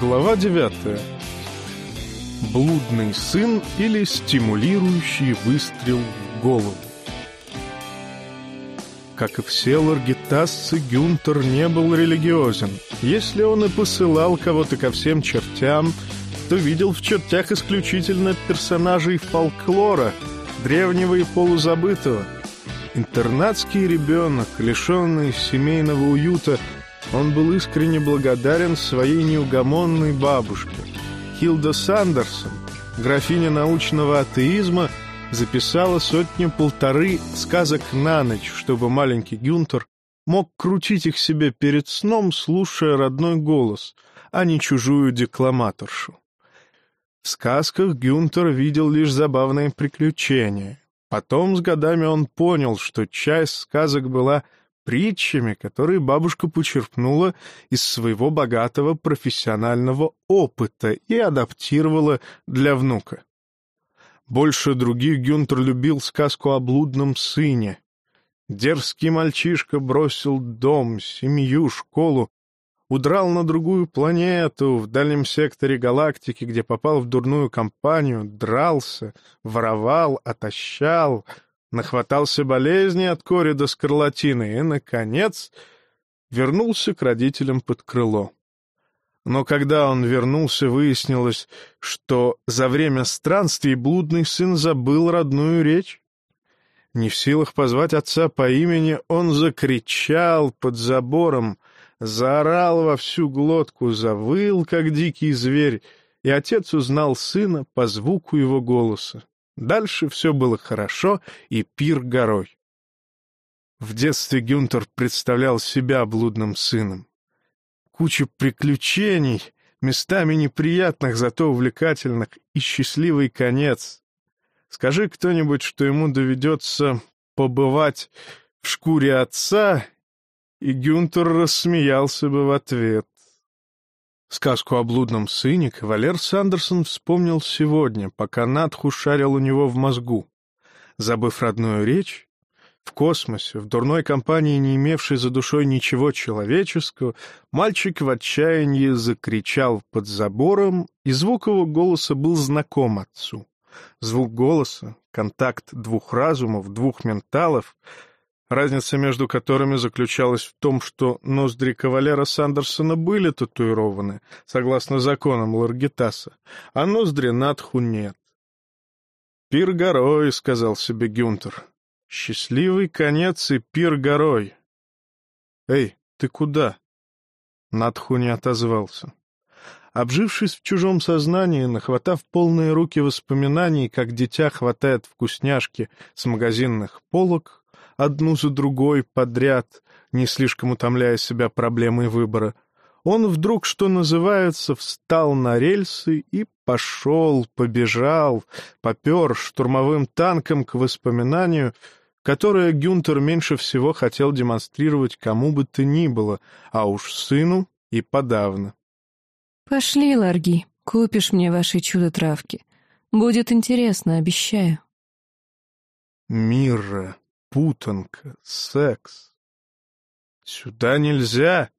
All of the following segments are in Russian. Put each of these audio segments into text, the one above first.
Глава девятая. Блудный сын или стимулирующий выстрел в голову. Как и все ларгитасцы, Гюнтер не был религиозен. Если он и посылал кого-то ко всем чертям, то видел в чертях исключительно персонажей фолклора, древнего и полузабытого. Интернатский ребенок, лишенный семейного уюта, он был искренне благодарен своей неугомонной бабушке. Хилда Сандерсон, графиня научного атеизма, записала сотню-полторы сказок на ночь, чтобы маленький Гюнтер мог крутить их себе перед сном, слушая родной голос, а не чужую декламаторшу. В сказках Гюнтер видел лишь забавные приключения. Потом с годами он понял, что часть сказок была притчами, которые бабушка почерпнула из своего богатого профессионального опыта и адаптировала для внука. Больше других Гюнтер любил сказку о блудном сыне. Дерзкий мальчишка бросил дом, семью, школу, удрал на другую планету в дальнем секторе галактики, где попал в дурную компанию, дрался, воровал, отощал — нахватался болезни от кори до скарлатины и, наконец, вернулся к родителям под крыло. Но когда он вернулся, выяснилось, что за время странствий блудный сын забыл родную речь. Не в силах позвать отца по имени, он закричал под забором, заорал во всю глотку, завыл, как дикий зверь, и отец узнал сына по звуку его голоса. Дальше все было хорошо, и пир горой. В детстве Гюнтер представлял себя блудным сыном. Куча приключений, местами неприятных, зато увлекательных, и счастливый конец. Скажи кто-нибудь, что ему доведется побывать в шкуре отца, и Гюнтер рассмеялся бы в ответ. Сказку о блудном сыне кавалер Сандерсон вспомнил сегодня, пока Надху шарил у него в мозгу. Забыв родную речь, в космосе, в дурной компании, не имевшей за душой ничего человеческого, мальчик в отчаянии закричал под забором, и звук его голоса был знаком отцу. Звук голоса, контакт двух разумов, двух менталов — разница между которыми заключалась в том, что ноздри кавалера Сандерсона были татуированы, согласно законам Ларгитаса, а ноздри Надху нет. «Пир горой», — сказал себе Гюнтер. «Счастливый конец и пир горой». «Эй, ты куда?» Надху не отозвался. Обжившись в чужом сознании, нахватав полные руки воспоминаний, как дитя хватает вкусняшки с магазинных полок, одну за другой подряд, не слишком утомляя себя проблемой выбора, он вдруг, что называется, встал на рельсы и пошел, побежал, попер штурмовым танком к воспоминанию, которое Гюнтер меньше всего хотел демонстрировать кому бы то ни было, а уж сыну и подавно. «Пошли, Ларги, купишь мне ваши чудо-травки. Будет интересно, обещаю». «Мира», путанка, секс. Сюда нельзя!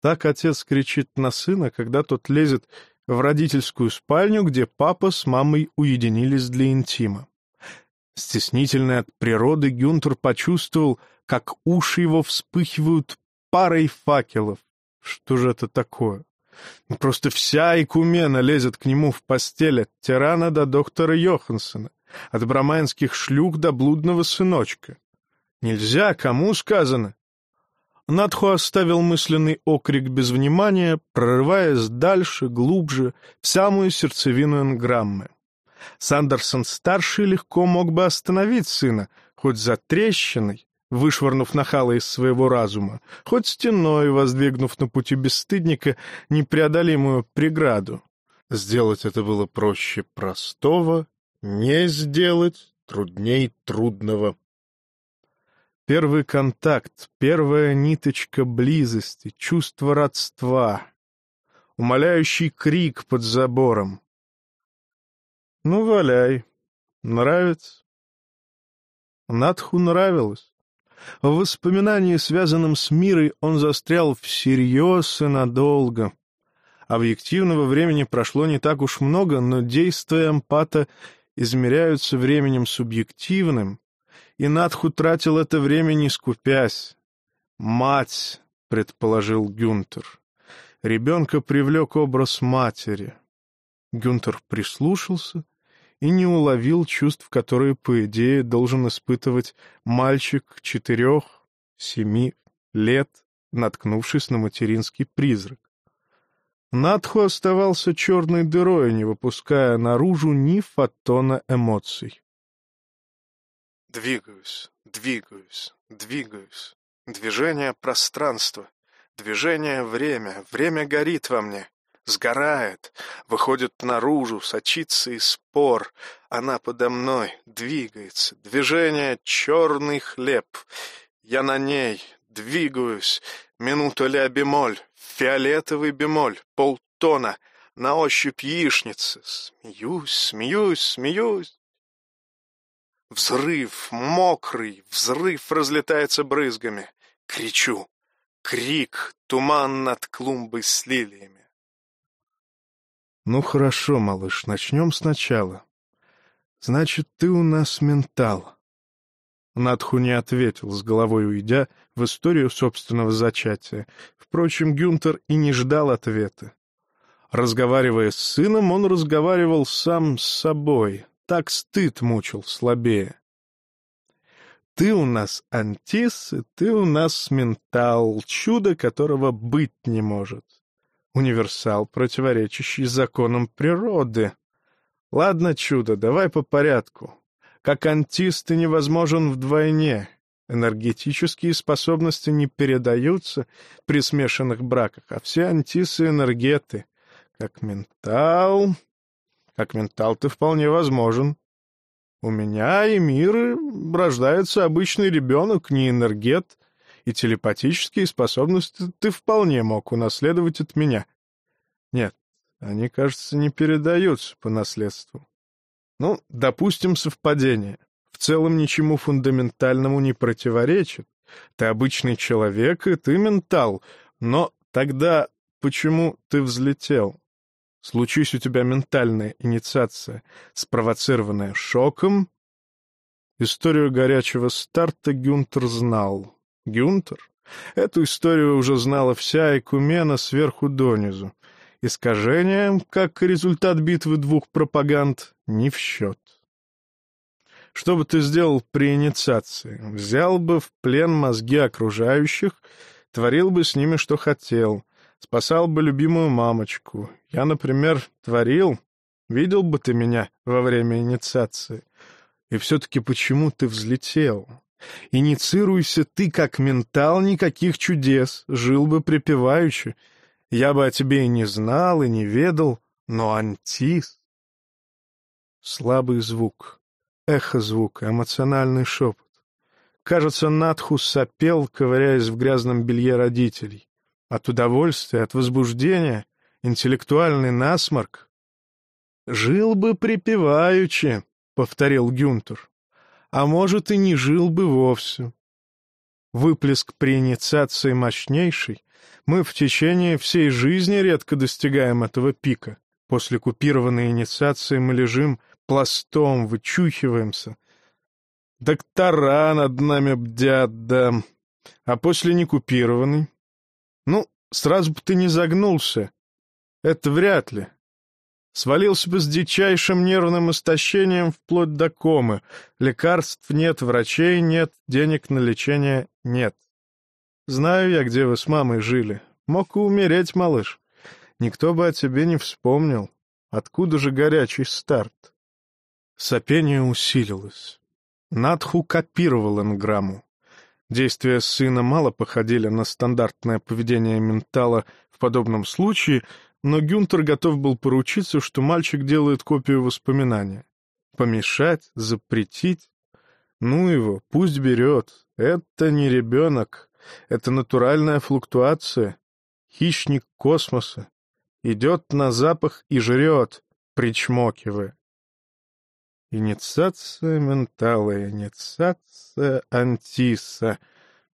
Так отец кричит на сына, когда тот лезет в родительскую спальню, где папа с мамой уединились для интима. Стеснительный от природы Гюнтер почувствовал, как уши его вспыхивают парой факелов. Что же это такое? Просто вся Икумена лезет к нему в постель от тирана до доктора Йоханссона от браманских шлюх до блудного сыночка. Нельзя, кому сказано? Надху оставил мысленный окрик без внимания, прорываясь дальше, глубже, в самую сердцевину энграммы. Сандерсон-старший легко мог бы остановить сына, хоть за трещиной, вышвырнув нахала из своего разума, хоть стеной, воздвигнув на пути бесстыдника непреодолимую преграду. Сделать это было проще простого не сделать трудней трудного. Первый контакт, первая ниточка близости, чувство родства, умоляющий крик под забором. Ну, валяй. Нравится? Надху нравилось. В воспоминании, связанном с мирой, он застрял всерьез и надолго. Объективного времени прошло не так уж много, но действия эмпата измеряются временем субъективным, и Надху тратил это время не скупясь. «Мать», — предположил Гюнтер. Ребенка привлек образ матери. Гюнтер прислушался и не уловил чувств, которые, по идее, должен испытывать мальчик четырех-семи лет, наткнувшись на материнский призрак. Надху оставался черной дырой, не выпуская наружу ни фотона эмоций. Двигаюсь, двигаюсь, двигаюсь. Движение — пространство. Движение — время. Время горит во мне. Сгорает. Выходит наружу, сочится из спор. Она подо мной. Двигается. Движение — черный хлеб. Я на ней. Двигаюсь. Минута ля бемоль. Фиолетовый бемоль. Полтона. На ощупь яичница. Смеюсь, смеюсь, смеюсь. Взрыв, мокрый, взрыв разлетается брызгами. Кричу. Крик, туман над клумбой с лилиями. Ну хорошо, малыш, начнем сначала. Значит, ты у нас ментал. Надху не ответил, с головой уйдя в историю собственного зачатия. Впрочем, Гюнтер и не ждал ответа. Разговаривая с сыном, он разговаривал сам с собой, так стыд мучил слабее. Ты у нас антис, и ты у нас ментал, чудо которого быть не может. Универсал, противоречащий законам природы. Ладно, чудо, давай по порядку. Как антис ты невозможен вдвойне. Энергетические способности не передаются при смешанных браках, а все антисы — энергеты. Как ментал, как ментал ты вполне возможен. У меня и мир рождается обычный ребенок, не энергет, и телепатические способности ты вполне мог унаследовать от меня. Нет, они, кажется, не передаются по наследству. Ну, допустим, совпадение. В целом ничему фундаментальному не противоречит. Ты обычный человек, и ты ментал. Но тогда почему ты взлетел? Случись у тебя ментальная инициация, спровоцированная шоком... Историю горячего старта Гюнтер знал. Гюнтер? Эту историю уже знала вся Экумена сверху донизу. Искажение, как результат битвы двух пропаганд, не в счет. Что бы ты сделал при инициации? Взял бы в плен мозги окружающих, творил бы с ними, что хотел — Спасал бы любимую мамочку. Я, например, творил. Видел бы ты меня во время инициации. И все-таки почему ты взлетел? Инициируйся ты как ментал, никаких чудес. Жил бы припеваючи. Я бы о тебе и не знал, и не ведал, но антис... Слабый звук, эхо звука, эмоциональный шепот. Кажется, Надху сопел, ковыряясь в грязном белье родителей. От удовольствия, от возбуждения, интеллектуальный насморк. «Жил бы припеваючи», — повторил Гюнтер. «А может, и не жил бы вовсе». Выплеск при инициации мощнейший. Мы в течение всей жизни редко достигаем этого пика. После купированной инициации мы лежим пластом, вычухиваемся. Доктора над нами бдят, да. А после некупированной ну, сразу бы ты не загнулся. Это вряд ли. Свалился бы с дичайшим нервным истощением вплоть до комы. Лекарств нет, врачей нет, денег на лечение нет. Знаю я, где вы с мамой жили. Мог и умереть, малыш. Никто бы о тебе не вспомнил. Откуда же горячий старт? Сопение усилилось. Надху копировал энграмму. Действия сына мало походили на стандартное поведение ментала в подобном случае, но Гюнтер готов был поручиться, что мальчик делает копию воспоминания. Помешать, запретить? Ну его, пусть берет. Это не ребенок. Это натуральная флуктуация. Хищник космоса. Идет на запах и жрет, причмокивая. Инициация ментала, инициация антиса,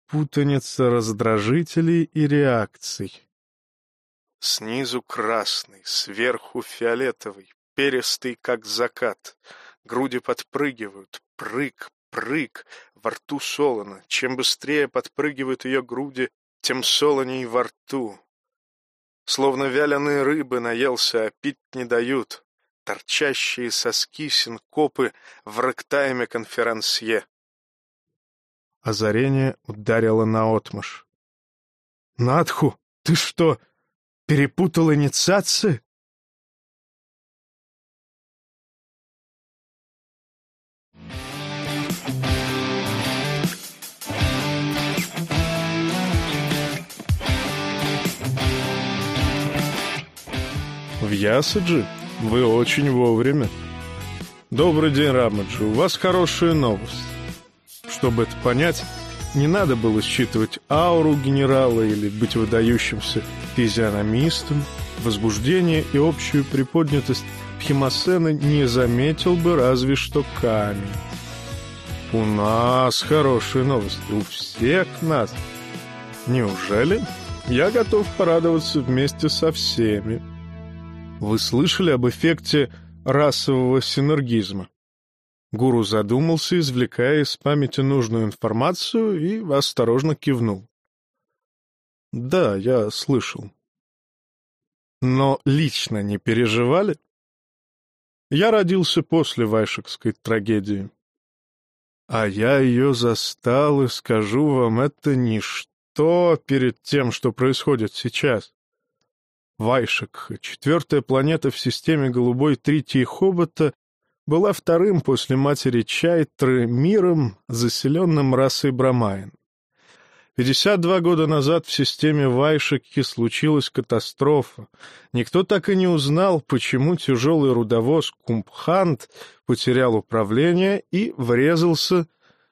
путаница раздражителей и реакций. Снизу красный, сверху фиолетовый, перистый, как закат. Груди подпрыгивают, прыг, прыг, во рту солоно. Чем быстрее подпрыгивают ее груди, тем солоней во рту. Словно вяленые рыбы наелся, а пить не дают. Торчащие соски синкопы в рэктайме конферансье. Озарение ударило наотмашь. «Надху, ты что, перепутал инициации?» В Ясаджи? Вы очень вовремя. Добрый день, Рамаджи. У вас хорошая новость. Чтобы это понять, не надо было считывать ауру генерала или быть выдающимся физиономистом. Возбуждение и общую приподнятость Пхимасена не заметил бы разве что камень. У нас хорошие новости, у всех нас. Неужели? Я готов порадоваться вместе со всеми. Вы слышали об эффекте расового синергизма? Гуру задумался, извлекая из памяти нужную информацию, и осторожно кивнул. Да, я слышал. Но лично не переживали? Я родился после Вайшекской трагедии. А я ее застал, и скажу вам, это ничто перед тем, что происходит сейчас. Вайшек, четвертая планета в системе голубой Тритии Хобота, была вторым после матери Чайтры миром, заселенным расой Брамайн. 52 года назад в системе Вайшеки случилась катастрофа. Никто так и не узнал, почему тяжелый рудовоз Кумпхант потерял управление и врезался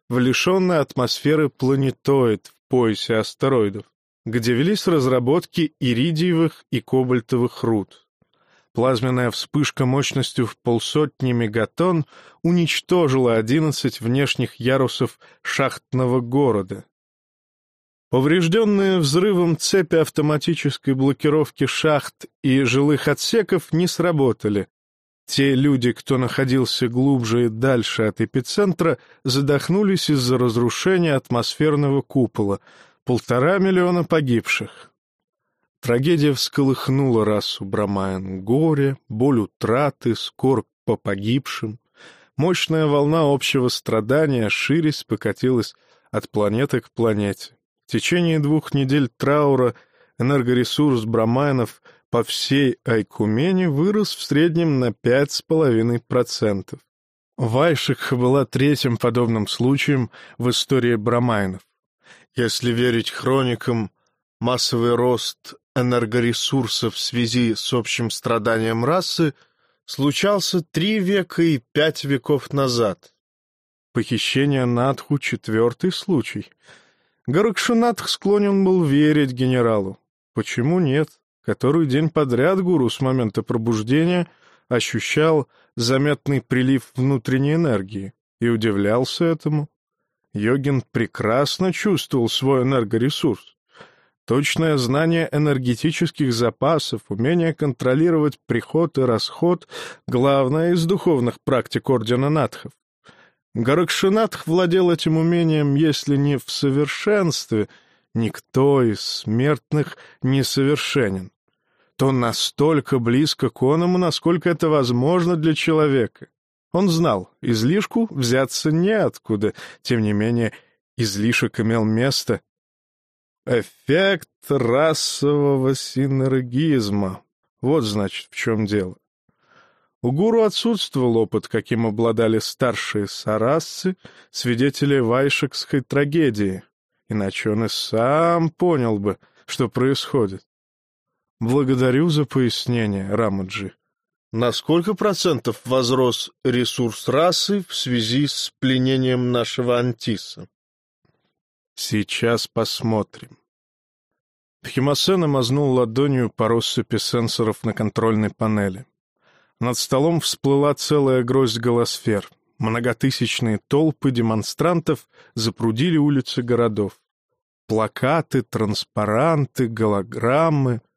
в лишенный атмосферы планетоид в поясе астероидов где велись разработки иридиевых и кобальтовых руд. Плазменная вспышка мощностью в полсотни мегатонн уничтожила 11 внешних ярусов шахтного города. Поврежденные взрывом цепи автоматической блокировки шахт и жилых отсеков не сработали. Те люди, кто находился глубже и дальше от эпицентра, задохнулись из-за разрушения атмосферного купола — полтора миллиона погибших. Трагедия всколыхнула расу Брамаян. Горе, боль утраты, скорбь по погибшим. Мощная волна общего страдания ширясь покатилась от планеты к планете. В течение двух недель траура энергоресурс Брамайнов по всей Айкумене вырос в среднем на 5,5%. Вайшик была третьим подобным случаем в истории Брамайнов. Если верить хроникам, массовый рост энергоресурсов в связи с общим страданием расы случался три века и пять веков назад. Похищение Надху — четвертый случай. Гаракшинатх склонен был верить генералу. Почему нет? Который день подряд гуру с момента пробуждения ощущал заметный прилив внутренней энергии и удивлялся этому. Йогин прекрасно чувствовал свой энергоресурс. Точное знание энергетических запасов, умение контролировать приход и расход — главное из духовных практик Ордена Надхов. Гаракшинатх владел этим умением, если не в совершенстве, никто из смертных не совершенен, то настолько близко к оному, насколько это возможно для человека. Он знал, излишку взяться неоткуда, тем не менее, излишек имел место. Эффект расового синергизма. Вот, значит, в чем дело. У гуру отсутствовал опыт, каким обладали старшие сарасцы, свидетели вайшекской трагедии, иначе он и сам понял бы, что происходит. Благодарю за пояснение, Рамаджи. На сколько процентов возрос ресурс расы в связи с пленением нашего антиса? Сейчас посмотрим. Пхимасена мазнул ладонью по россыпи сенсоров на контрольной панели. Над столом всплыла целая гроздь голосфер. Многотысячные толпы демонстрантов запрудили улицы городов. Плакаты, транспаранты, голограммы —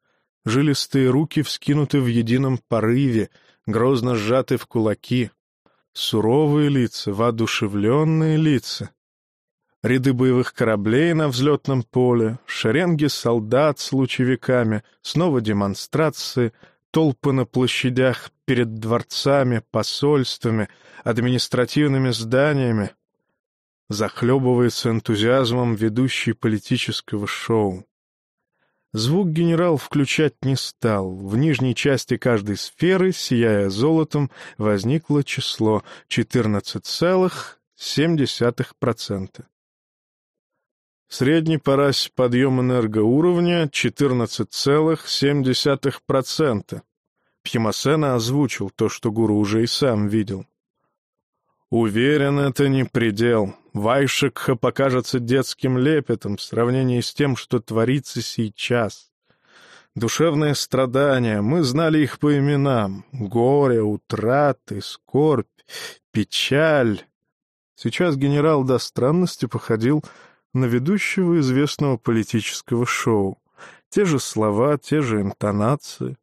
Жилистые руки вскинуты в едином порыве, грозно сжаты в кулаки. Суровые лица, воодушевленные лица. Ряды боевых кораблей на взлетном поле, шеренги солдат с лучевиками, снова демонстрации, толпы на площадях перед дворцами, посольствами, административными зданиями. Захлебывается энтузиазмом ведущий политического шоу. Звук генерал включать не стал. В нижней части каждой сферы, сияя золотом, возникло число 14,7%. Средний парась подъем энергоуровня 14,7%. Пьемосена озвучил то, что гуру уже и сам видел. Уверен, это не предел. Вайшекха покажется детским лепетом в сравнении с тем, что творится сейчас. Душевные страдания, мы знали их по именам. Горе, утраты, скорбь, печаль. Сейчас генерал до странности походил на ведущего известного политического шоу. Те же слова, те же интонации.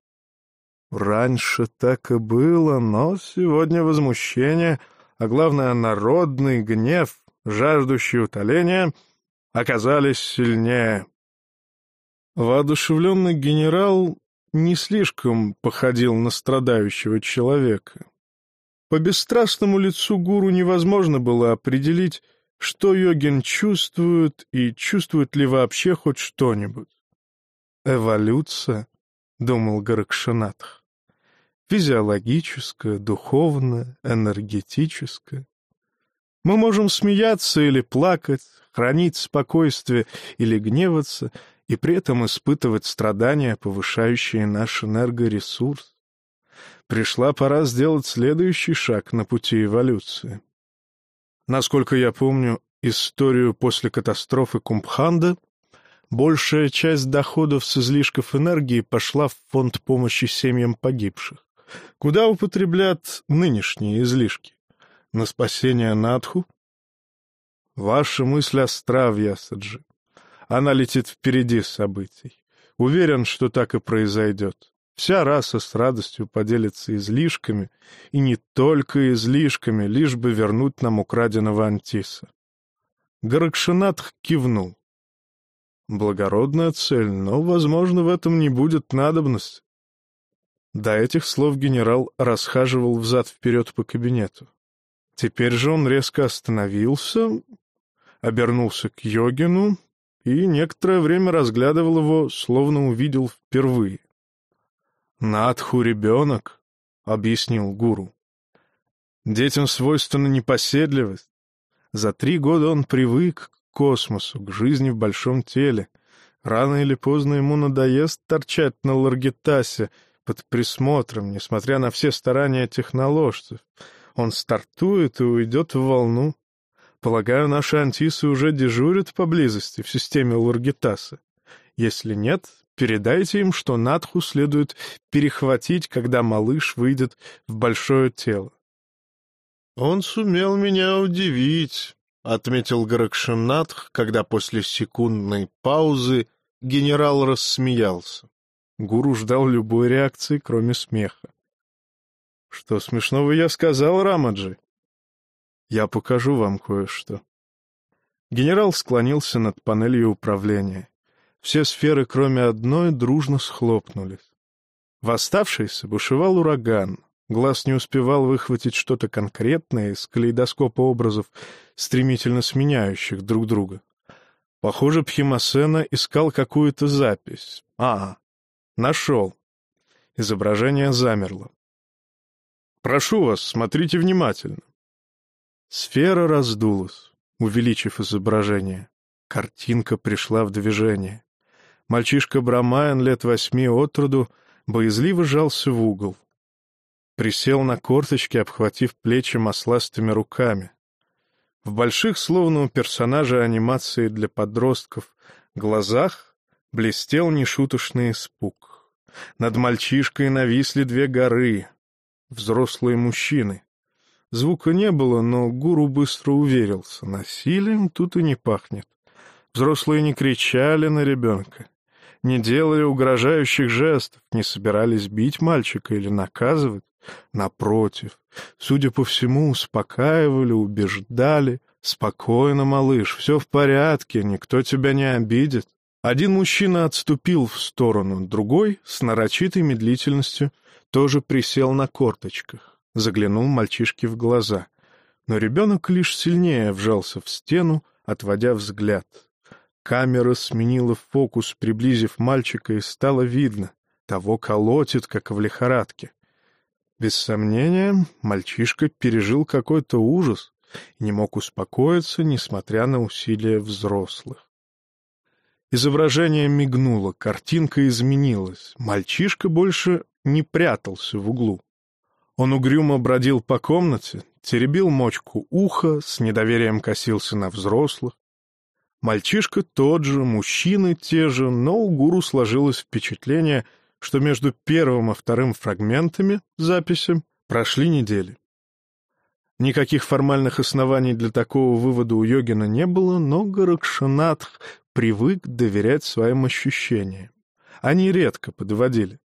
Раньше так и было, но сегодня возмущение, а главное народный гнев, жаждущий утоления, оказались сильнее. Воодушевленный генерал не слишком походил на страдающего человека. По бесстрастному лицу гуру невозможно было определить, что йогин чувствует и чувствует ли вообще хоть что-нибудь. «Эволюция», — думал Гаракшанатх, — «физиологическая, духовная, энергетическая. Мы можем смеяться или плакать, хранить спокойствие или гневаться, и при этом испытывать страдания, повышающие наш энергоресурс. Пришла пора сделать следующий шаг на пути эволюции. Насколько я помню историю после катастрофы Кумбханда, большая часть доходов с излишков энергии пошла в фонд помощи семьям погибших. Куда употреблят нынешние излишки? На спасение Надху? Ваша мысль остра, Вьясаджи. Она летит впереди событий. Уверен, что так и произойдет. Вся раса с радостью поделится излишками, и не только излишками, лишь бы вернуть нам украденного Антиса. Гаракшинатх кивнул. Благородная цель, но, возможно, в этом не будет надобности. До этих слов генерал расхаживал взад-вперед по кабинету. Теперь же он резко остановился, обернулся к Йогину и некоторое время разглядывал его, словно увидел впервые. «Надху ребенок», — объяснил гуру. «Детям свойственна непоседливость. За три года он привык к космосу, к жизни в большом теле. Рано или поздно ему надоест торчать на Ларгитасе под присмотром, несмотря на все старания техноложцев. Он стартует и уйдет в волну. Полагаю, наши антисы уже дежурят поблизости в системе Ларгитаса. Если нет, Передайте им, что Надху следует перехватить, когда малыш выйдет в большое тело. «Он сумел меня удивить», — отметил Гаракшинатх, когда после секундной паузы генерал рассмеялся. Гуру ждал любой реакции, кроме смеха. «Что смешного я сказал, Рамаджи?» «Я покажу вам кое-что». Генерал склонился над панелью управления. Все сферы, кроме одной, дружно схлопнулись. В оставшейся бушевал ураган. Глаз не успевал выхватить что-то конкретное из калейдоскопа образов, стремительно сменяющих друг друга. Похоже, Пхимасена искал какую-то запись. А, нашел. Изображение замерло. «Прошу вас, смотрите внимательно». Сфера раздулась, увеличив изображение. Картинка пришла в движение. Мальчишка Брамаян лет восьми от роду боязливо жался в угол. Присел на корточки, обхватив плечи масластыми руками. В больших, словно у персонажа анимации для подростков, глазах блестел нешуточный испуг. Над мальчишкой нависли две горы, взрослые мужчины. Звука не было, но гуру быстро уверился, насилием тут и не пахнет. Взрослые не кричали на ребенка не делали угрожающих жестов, не собирались бить мальчика или наказывать. Напротив, судя по всему, успокаивали, убеждали. «Спокойно, малыш, все в порядке, никто тебя не обидит». Один мужчина отступил в сторону, другой, с нарочитой медлительностью, тоже присел на корточках, заглянул мальчишке в глаза. Но ребенок лишь сильнее вжался в стену, отводя взгляд. Камера сменила фокус, приблизив мальчика, и стало видно. Того колотит, как в лихорадке. Без сомнения, мальчишка пережил какой-то ужас и не мог успокоиться, несмотря на усилия взрослых. Изображение мигнуло, картинка изменилась. Мальчишка больше не прятался в углу. Он угрюмо бродил по комнате, теребил мочку уха, с недоверием косился на взрослых. Мальчишка тот же, мужчины те же, но у гуру сложилось впечатление, что между первым и вторым фрагментами записи прошли недели. Никаких формальных оснований для такого вывода у йогина не было, но Гаракшанатх привык доверять своим ощущениям. Они редко подводили.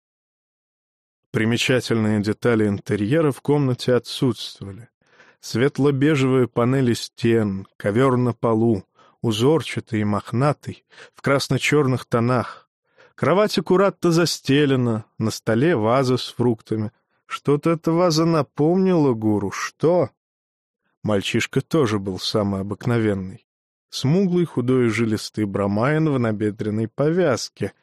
Примечательные детали интерьера в комнате отсутствовали. Светло-бежевые панели стен, ковер на полу, узорчатый и мохнатый, в красно-черных тонах. Кровать аккуратно застелена, на столе ваза с фруктами. Что-то эта ваза напомнила гуру, что? Мальчишка тоже был самый обыкновенный. Смуглый, худой и жилистый брамайн в набедренной повязке.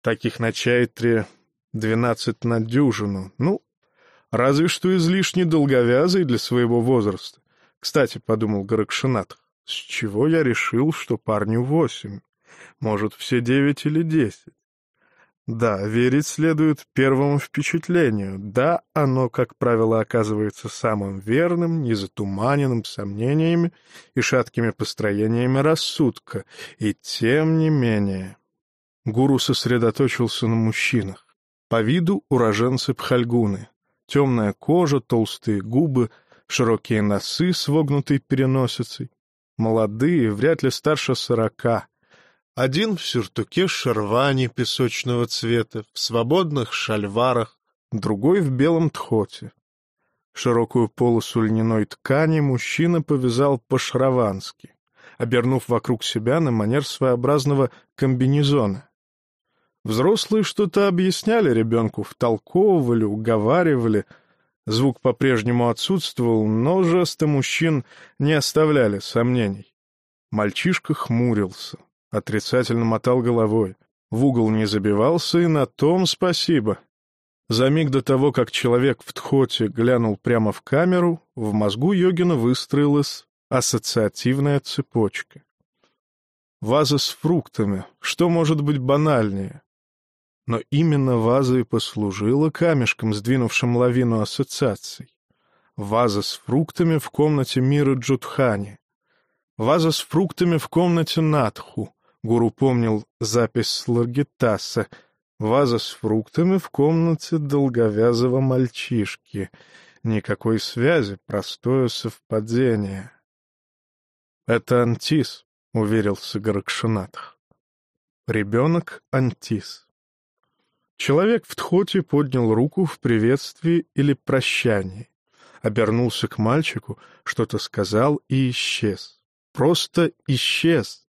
Таких на чайтре двенадцать на дюжину. Ну, разве что излишне долговязый для своего возраста. Кстати, — подумал Гаракшинат, с чего я решил, что парню восемь? Может, все девять или десять? Да, верить следует первому впечатлению. Да, оно, как правило, оказывается самым верным, незатуманенным сомнениями и шаткими построениями рассудка. И тем не менее... Гуру сосредоточился на мужчинах. По виду уроженцы Пхальгуны. Темная кожа, толстые губы, широкие носы с вогнутой переносицей. Молодые, вряд ли старше сорока. Один в сюртуке шервани песочного цвета, в свободных шальварах, другой в белом тхоте. Широкую полосу льняной ткани мужчина повязал по-шравански, обернув вокруг себя на манер своеобразного комбинезона. Взрослые что-то объясняли ребенку, втолковывали, уговаривали — Звук по-прежнему отсутствовал, но жесты мужчин не оставляли сомнений. Мальчишка хмурился, отрицательно мотал головой. В угол не забивался, и на том спасибо. За миг до того, как человек в тхоте глянул прямо в камеру, в мозгу йогина выстроилась ассоциативная цепочка. Ваза с фруктами. Что может быть банальнее? Но именно ваза и послужила камешком, сдвинувшим лавину ассоциаций. Ваза с фруктами в комнате мира Джудхани. Ваза с фруктами в комнате Надху. Гуру помнил запись Ларгитаса. Ваза с фруктами в комнате долговязого мальчишки. Никакой связи, простое совпадение. — Это Антис, — уверился Гаракшинатх. Ребенок Антис. Человек в тхоте поднял руку в приветствии или прощании, обернулся к мальчику, что-то сказал и исчез. Просто исчез,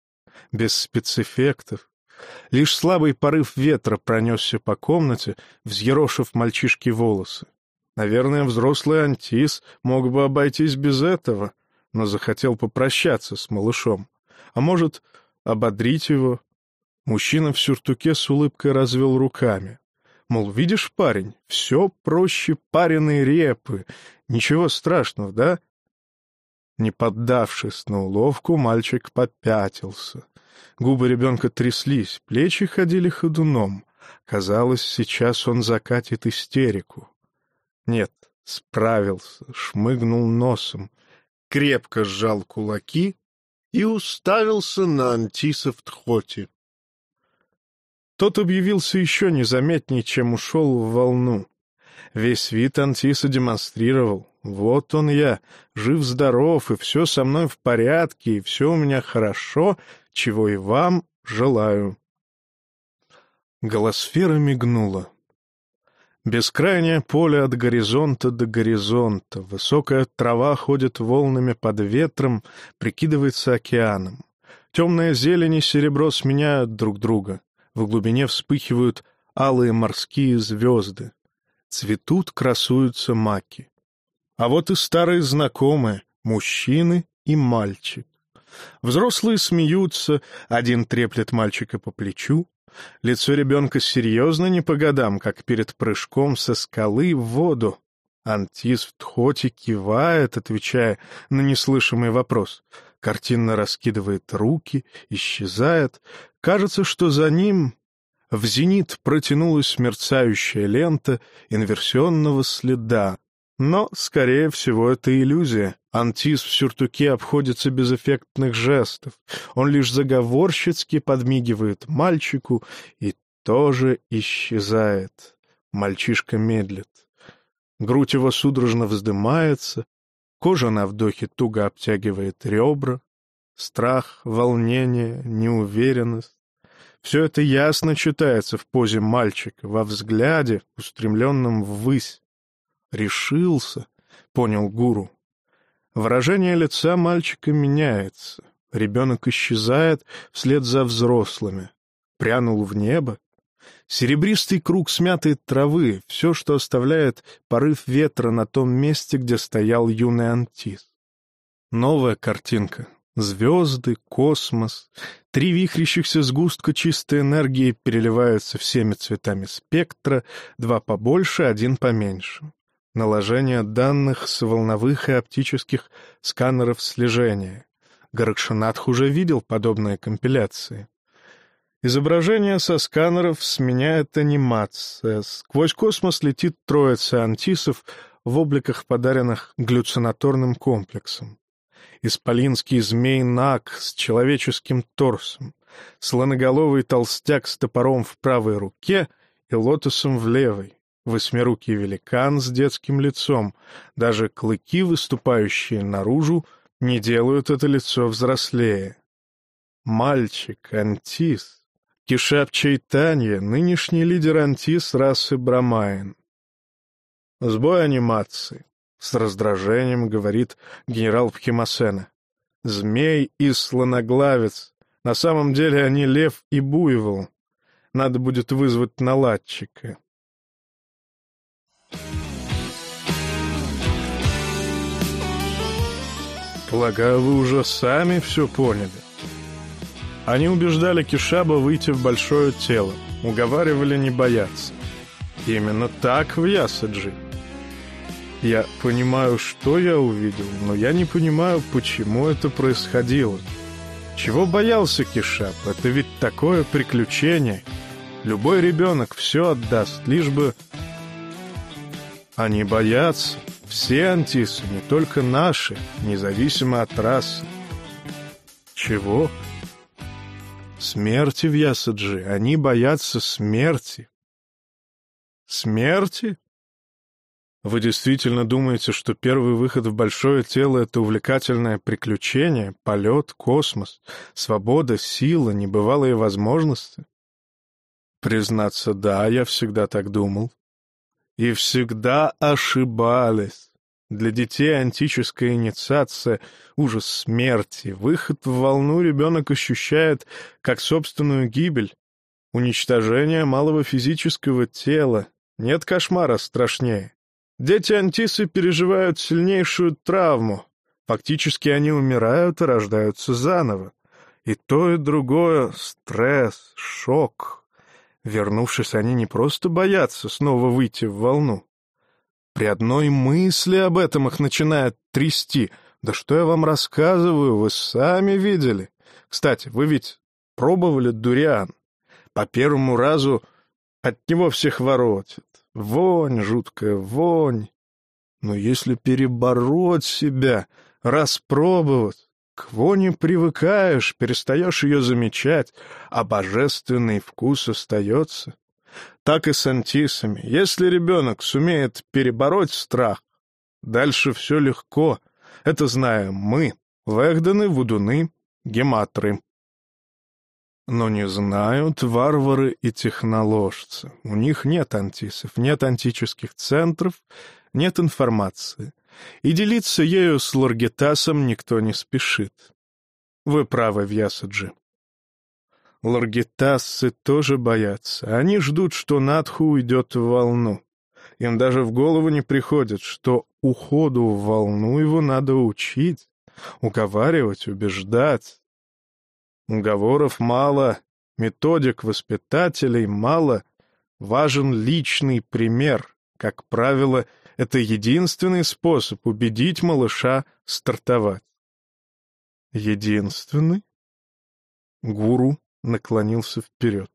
без спецэффектов. Лишь слабый порыв ветра пронесся по комнате, взъерошив мальчишки волосы. Наверное, взрослый Антис мог бы обойтись без этого, но захотел попрощаться с малышом. А может, ободрить его, Мужчина в сюртуке с улыбкой развел руками. Мол, видишь, парень, все проще пареной репы. Ничего страшного, да? Не поддавшись на уловку, мальчик попятился. Губы ребенка тряслись, плечи ходили ходуном. Казалось, сейчас он закатит истерику. Нет, справился, шмыгнул носом, крепко сжал кулаки и уставился на Антиса в тхоте. Тот объявился еще незаметнее, чем ушел в волну. Весь вид Антиса демонстрировал. Вот он я, жив-здоров, и все со мной в порядке, и все у меня хорошо, чего и вам желаю. Голосфера мигнула. Бескрайнее поле от горизонта до горизонта, высокая трава ходит волнами под ветром, прикидывается океаном. Темная зелень и серебро сменяют друг друга. В глубине вспыхивают алые морские звезды. Цветут, красуются маки. А вот и старые знакомые, мужчины и мальчик. Взрослые смеются, один треплет мальчика по плечу, Лицо ребенка серьезно не по годам, как перед прыжком со скалы в воду. Антис в тхоте кивает, отвечая на неслышимый вопрос. Картинно раскидывает руки, исчезает. Кажется, что за ним в зенит протянулась мерцающая лента инверсионного следа, но, скорее всего, это иллюзия. Антис в сюртуке обходится без эффектных жестов. Он лишь заговорщицки подмигивает мальчику и тоже исчезает. Мальчишка медлит. Грудь его судорожно вздымается, кожа на вдохе туго обтягивает ребра. Страх, волнение, неуверенность. Все это ясно читается в позе мальчика, во взгляде, устремленном ввысь. «Решился», — понял гуру. Выражение лица мальчика меняется. Ребенок исчезает вслед за взрослыми. Прянул в небо. Серебристый круг смятой травы — все, что оставляет порыв ветра на том месте, где стоял юный Антис. Новая картинка. Звезды, космос, три вихрящихся сгустка чистой энергии переливаются всеми цветами спектра, два побольше, один поменьше наложение данных с волновых и оптических сканеров слежения. Гаракшанатх уже видел подобные компиляции. Изображение со сканеров сменяет анимация. Сквозь космос летит троица антисов в обликах, подаренных глюцинаторным комплексом. Исполинский змей Нак с человеческим торсом, слоноголовый толстяк с топором в правой руке и лотосом в левой. Восьмирукий великан с детским лицом. Даже клыки, выступающие наружу, не делают это лицо взрослее. Мальчик, Антис. Кишап Чайтанья, нынешний лидер Антис расы Брамаин. Сбой анимации. С раздражением говорит генерал Пхимасена. Змей и слоноглавец. На самом деле они лев и буйвол. Надо будет вызвать наладчика. Полагаю, вы уже сами все поняли. Они убеждали Кишаба выйти в большое тело, уговаривали не бояться. Именно так в Ясаджи. Я понимаю, что я увидел, но я не понимаю, почему это происходило. Чего боялся Кишаб? Это ведь такое приключение. Любой ребенок все отдаст, лишь бы... Они боятся. Все антисы, не только наши, независимо от расы. Чего? Смерти в Ясаджи. Они боятся смерти. Смерти? Вы действительно думаете, что первый выход в большое тело — это увлекательное приключение, полет, космос, свобода, сила, небывалые возможности? Признаться, да, я всегда так думал и всегда ошибались. Для детей антическая инициация — ужас смерти. Выход в волну ребенок ощущает как собственную гибель. Уничтожение малого физического тела. Нет кошмара страшнее. Дети антисы переживают сильнейшую травму. Фактически они умирают и рождаются заново. И то, и другое — стресс, шок, Вернувшись, они не просто боятся снова выйти в волну. При одной мысли об этом их начинает трясти. Да что я вам рассказываю, вы сами видели. Кстати, вы ведь пробовали дуриан. По первому разу от него всех воротит. Вонь, жуткая вонь. Но если перебороть себя, распробовать, к воне привыкаешь, перестаешь ее замечать, а божественный вкус остается. Так и с антисами. Если ребенок сумеет перебороть страх, дальше все легко. Это знаем мы, Вэгдены, Вудуны, Гематры. Но не знают варвары и техноложцы. У них нет антисов, нет антических центров, нет информации. И делиться ею с Ларгетасом никто не спешит. Вы правы, Вьясаджи. Ларгетасцы тоже боятся. Они ждут, что Надху уйдет в волну. Им даже в голову не приходит, что уходу в волну его надо учить, уговаривать, убеждать. Уговоров мало, методик воспитателей мало, важен личный пример. Как правило, это единственный способ убедить малыша стартовать. Единственный? Гуру наклонился вперед.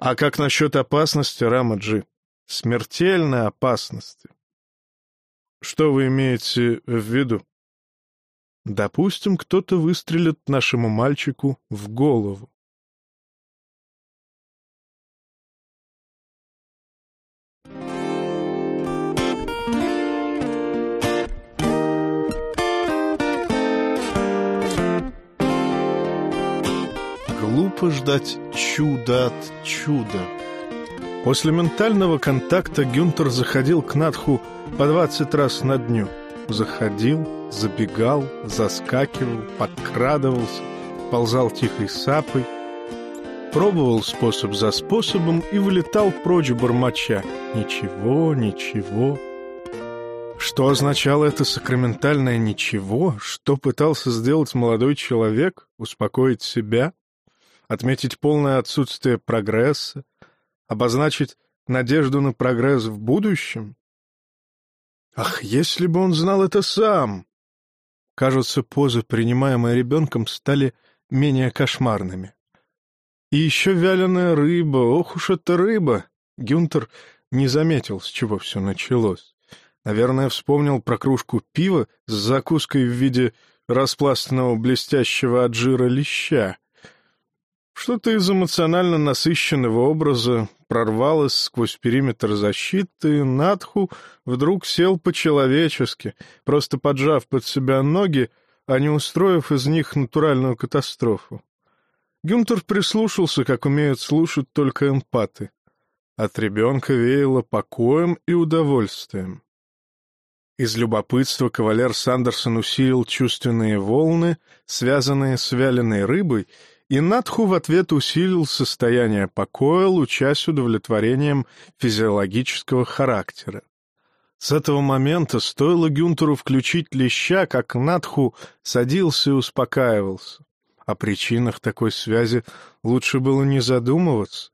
А как насчет опасности, Рамаджи? Смертельной опасности. Что вы имеете в виду? Допустим, кто-то выстрелит нашему мальчику в голову. Глупо ждать чуда от чуда. После ментального контакта Гюнтер заходил к Надху по двадцать раз на дню. Заходил, забегал, заскакивал, подкрадывался, ползал тихой сапой, пробовал способ за способом и вылетал прочь бормоча. Ничего, ничего. Что означало это сакраментальное «ничего»? Что пытался сделать молодой человек? Успокоить себя? Отметить полное отсутствие прогресса? Обозначить надежду на прогресс в будущем? Ах, если бы он знал это сам! Кажется, позы, принимаемые ребенком, стали менее кошмарными. И еще вяленая рыба, ох уж эта рыба! Гюнтер не заметил, с чего все началось. Наверное, вспомнил про кружку пива с закуской в виде распластанного блестящего от жира леща, что-то из эмоционально насыщенного образа прорвалось сквозь периметр защиты, Надху вдруг сел по-человечески, просто поджав под себя ноги, а не устроив из них натуральную катастрофу. Гюнтер прислушался, как умеют слушать только эмпаты. От ребенка веяло покоем и удовольствием. Из любопытства кавалер Сандерсон усилил чувственные волны, связанные с вяленой рыбой, и Надху в ответ усилил состояние покоя, лучась удовлетворением физиологического характера. С этого момента стоило Гюнтеру включить леща, как Надху садился и успокаивался. О причинах такой связи лучше было не задумываться.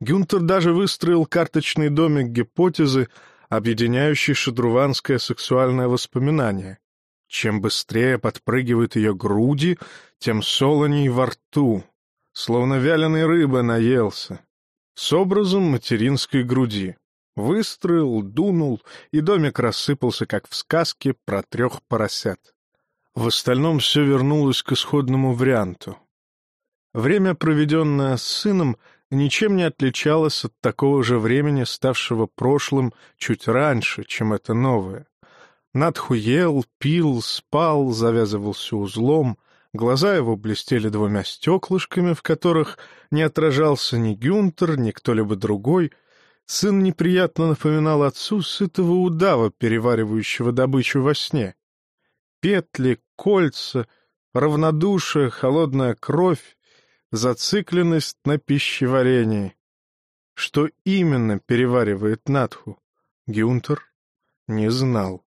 Гюнтер даже выстроил карточный домик гипотезы, объединяющий шадруванское сексуальное воспоминание. Чем быстрее подпрыгивают ее груди, тем солоней во рту, словно вяленой рыбы наелся, с образом материнской груди. Выстроил, дунул, и домик рассыпался, как в сказке про трех поросят. В остальном все вернулось к исходному варианту. Время, проведенное с сыном, ничем не отличалось от такого же времени, ставшего прошлым чуть раньше, чем это новое. Надху ел, пил, спал, завязывался узлом, глаза его блестели двумя стеклышками, в которых не отражался ни Гюнтер, ни кто-либо другой. Сын неприятно напоминал отцу сытого удава, переваривающего добычу во сне. Петли, кольца, равнодушие, холодная кровь, зацикленность на пищеварении. Что именно переваривает Надху, Гюнтер не знал.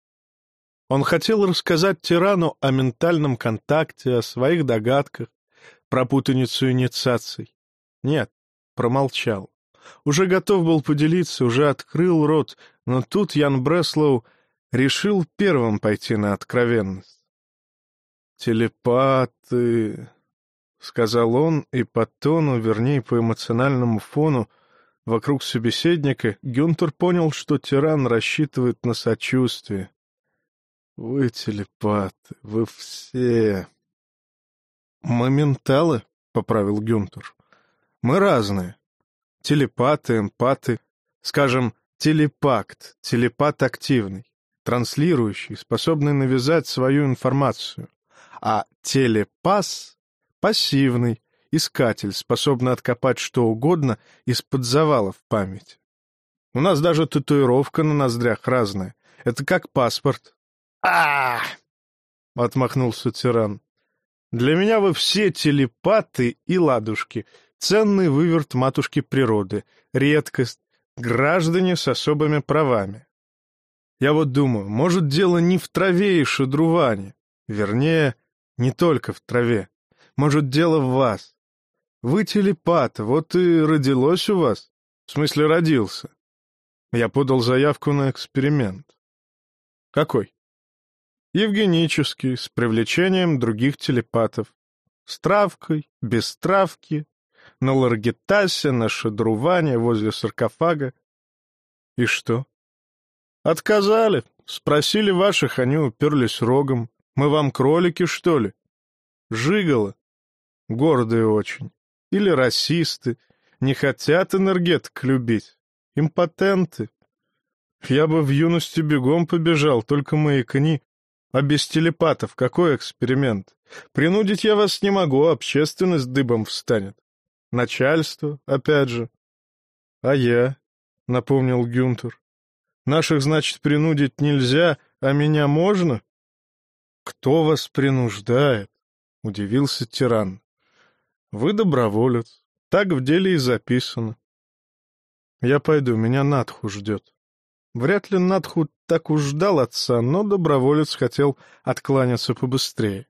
Он хотел рассказать тирану о ментальном контакте, о своих догадках, про путаницу инициаций. Нет, промолчал. Уже готов был поделиться, уже открыл рот, но тут Ян Бреслоу решил первым пойти на откровенность. «Телепаты», — сказал он, и по тону, вернее, по эмоциональному фону, вокруг собеседника, Гюнтер понял, что тиран рассчитывает на сочувствие. Вы телепаты, вы все. Мы менталы, поправил Гюнтер. Мы разные. Телепаты, эмпаты, скажем, телепакт, телепат активный, транслирующий, способный навязать свою информацию, а телепас — пассивный, искатель, способный откопать что угодно из-под завалов памяти. У нас даже татуировка на ноздрях разная. Это как паспорт. А отмахнулся тиран. «Для меня вы все телепаты и ладушки, ценный выверт матушки природы, редкость, граждане с особыми правами. Я вот думаю, может, дело не в траве и шадруване, вернее, не только в траве. Может, дело в вас. Вы телепат, вот и родилось у вас. В смысле, родился. Я подал заявку на эксперимент. Какой? Евгенический, с привлечением других телепатов. С травкой, без травки, на Ларгитасе, на Шадруване, возле саркофага. И что? Отказали. Спросили ваших, они уперлись рогом. Мы вам кролики, что ли? Жигало. Гордые очень. Или расисты. Не хотят энергетик любить. Импотенты. Я бы в юности бегом побежал, только маякни. А без телепатов какой эксперимент? Принудить я вас не могу, общественность дыбом встанет. Начальство, опять же. А я, — напомнил Гюнтер. Наших, значит, принудить нельзя, а меня можно? Кто вас принуждает? — удивился тиран. Вы доброволец. Так в деле и записано. Я пойду, меня Надху ждет. Вряд ли Надху так уж ждал отца, но доброволец хотел откланяться побыстрее.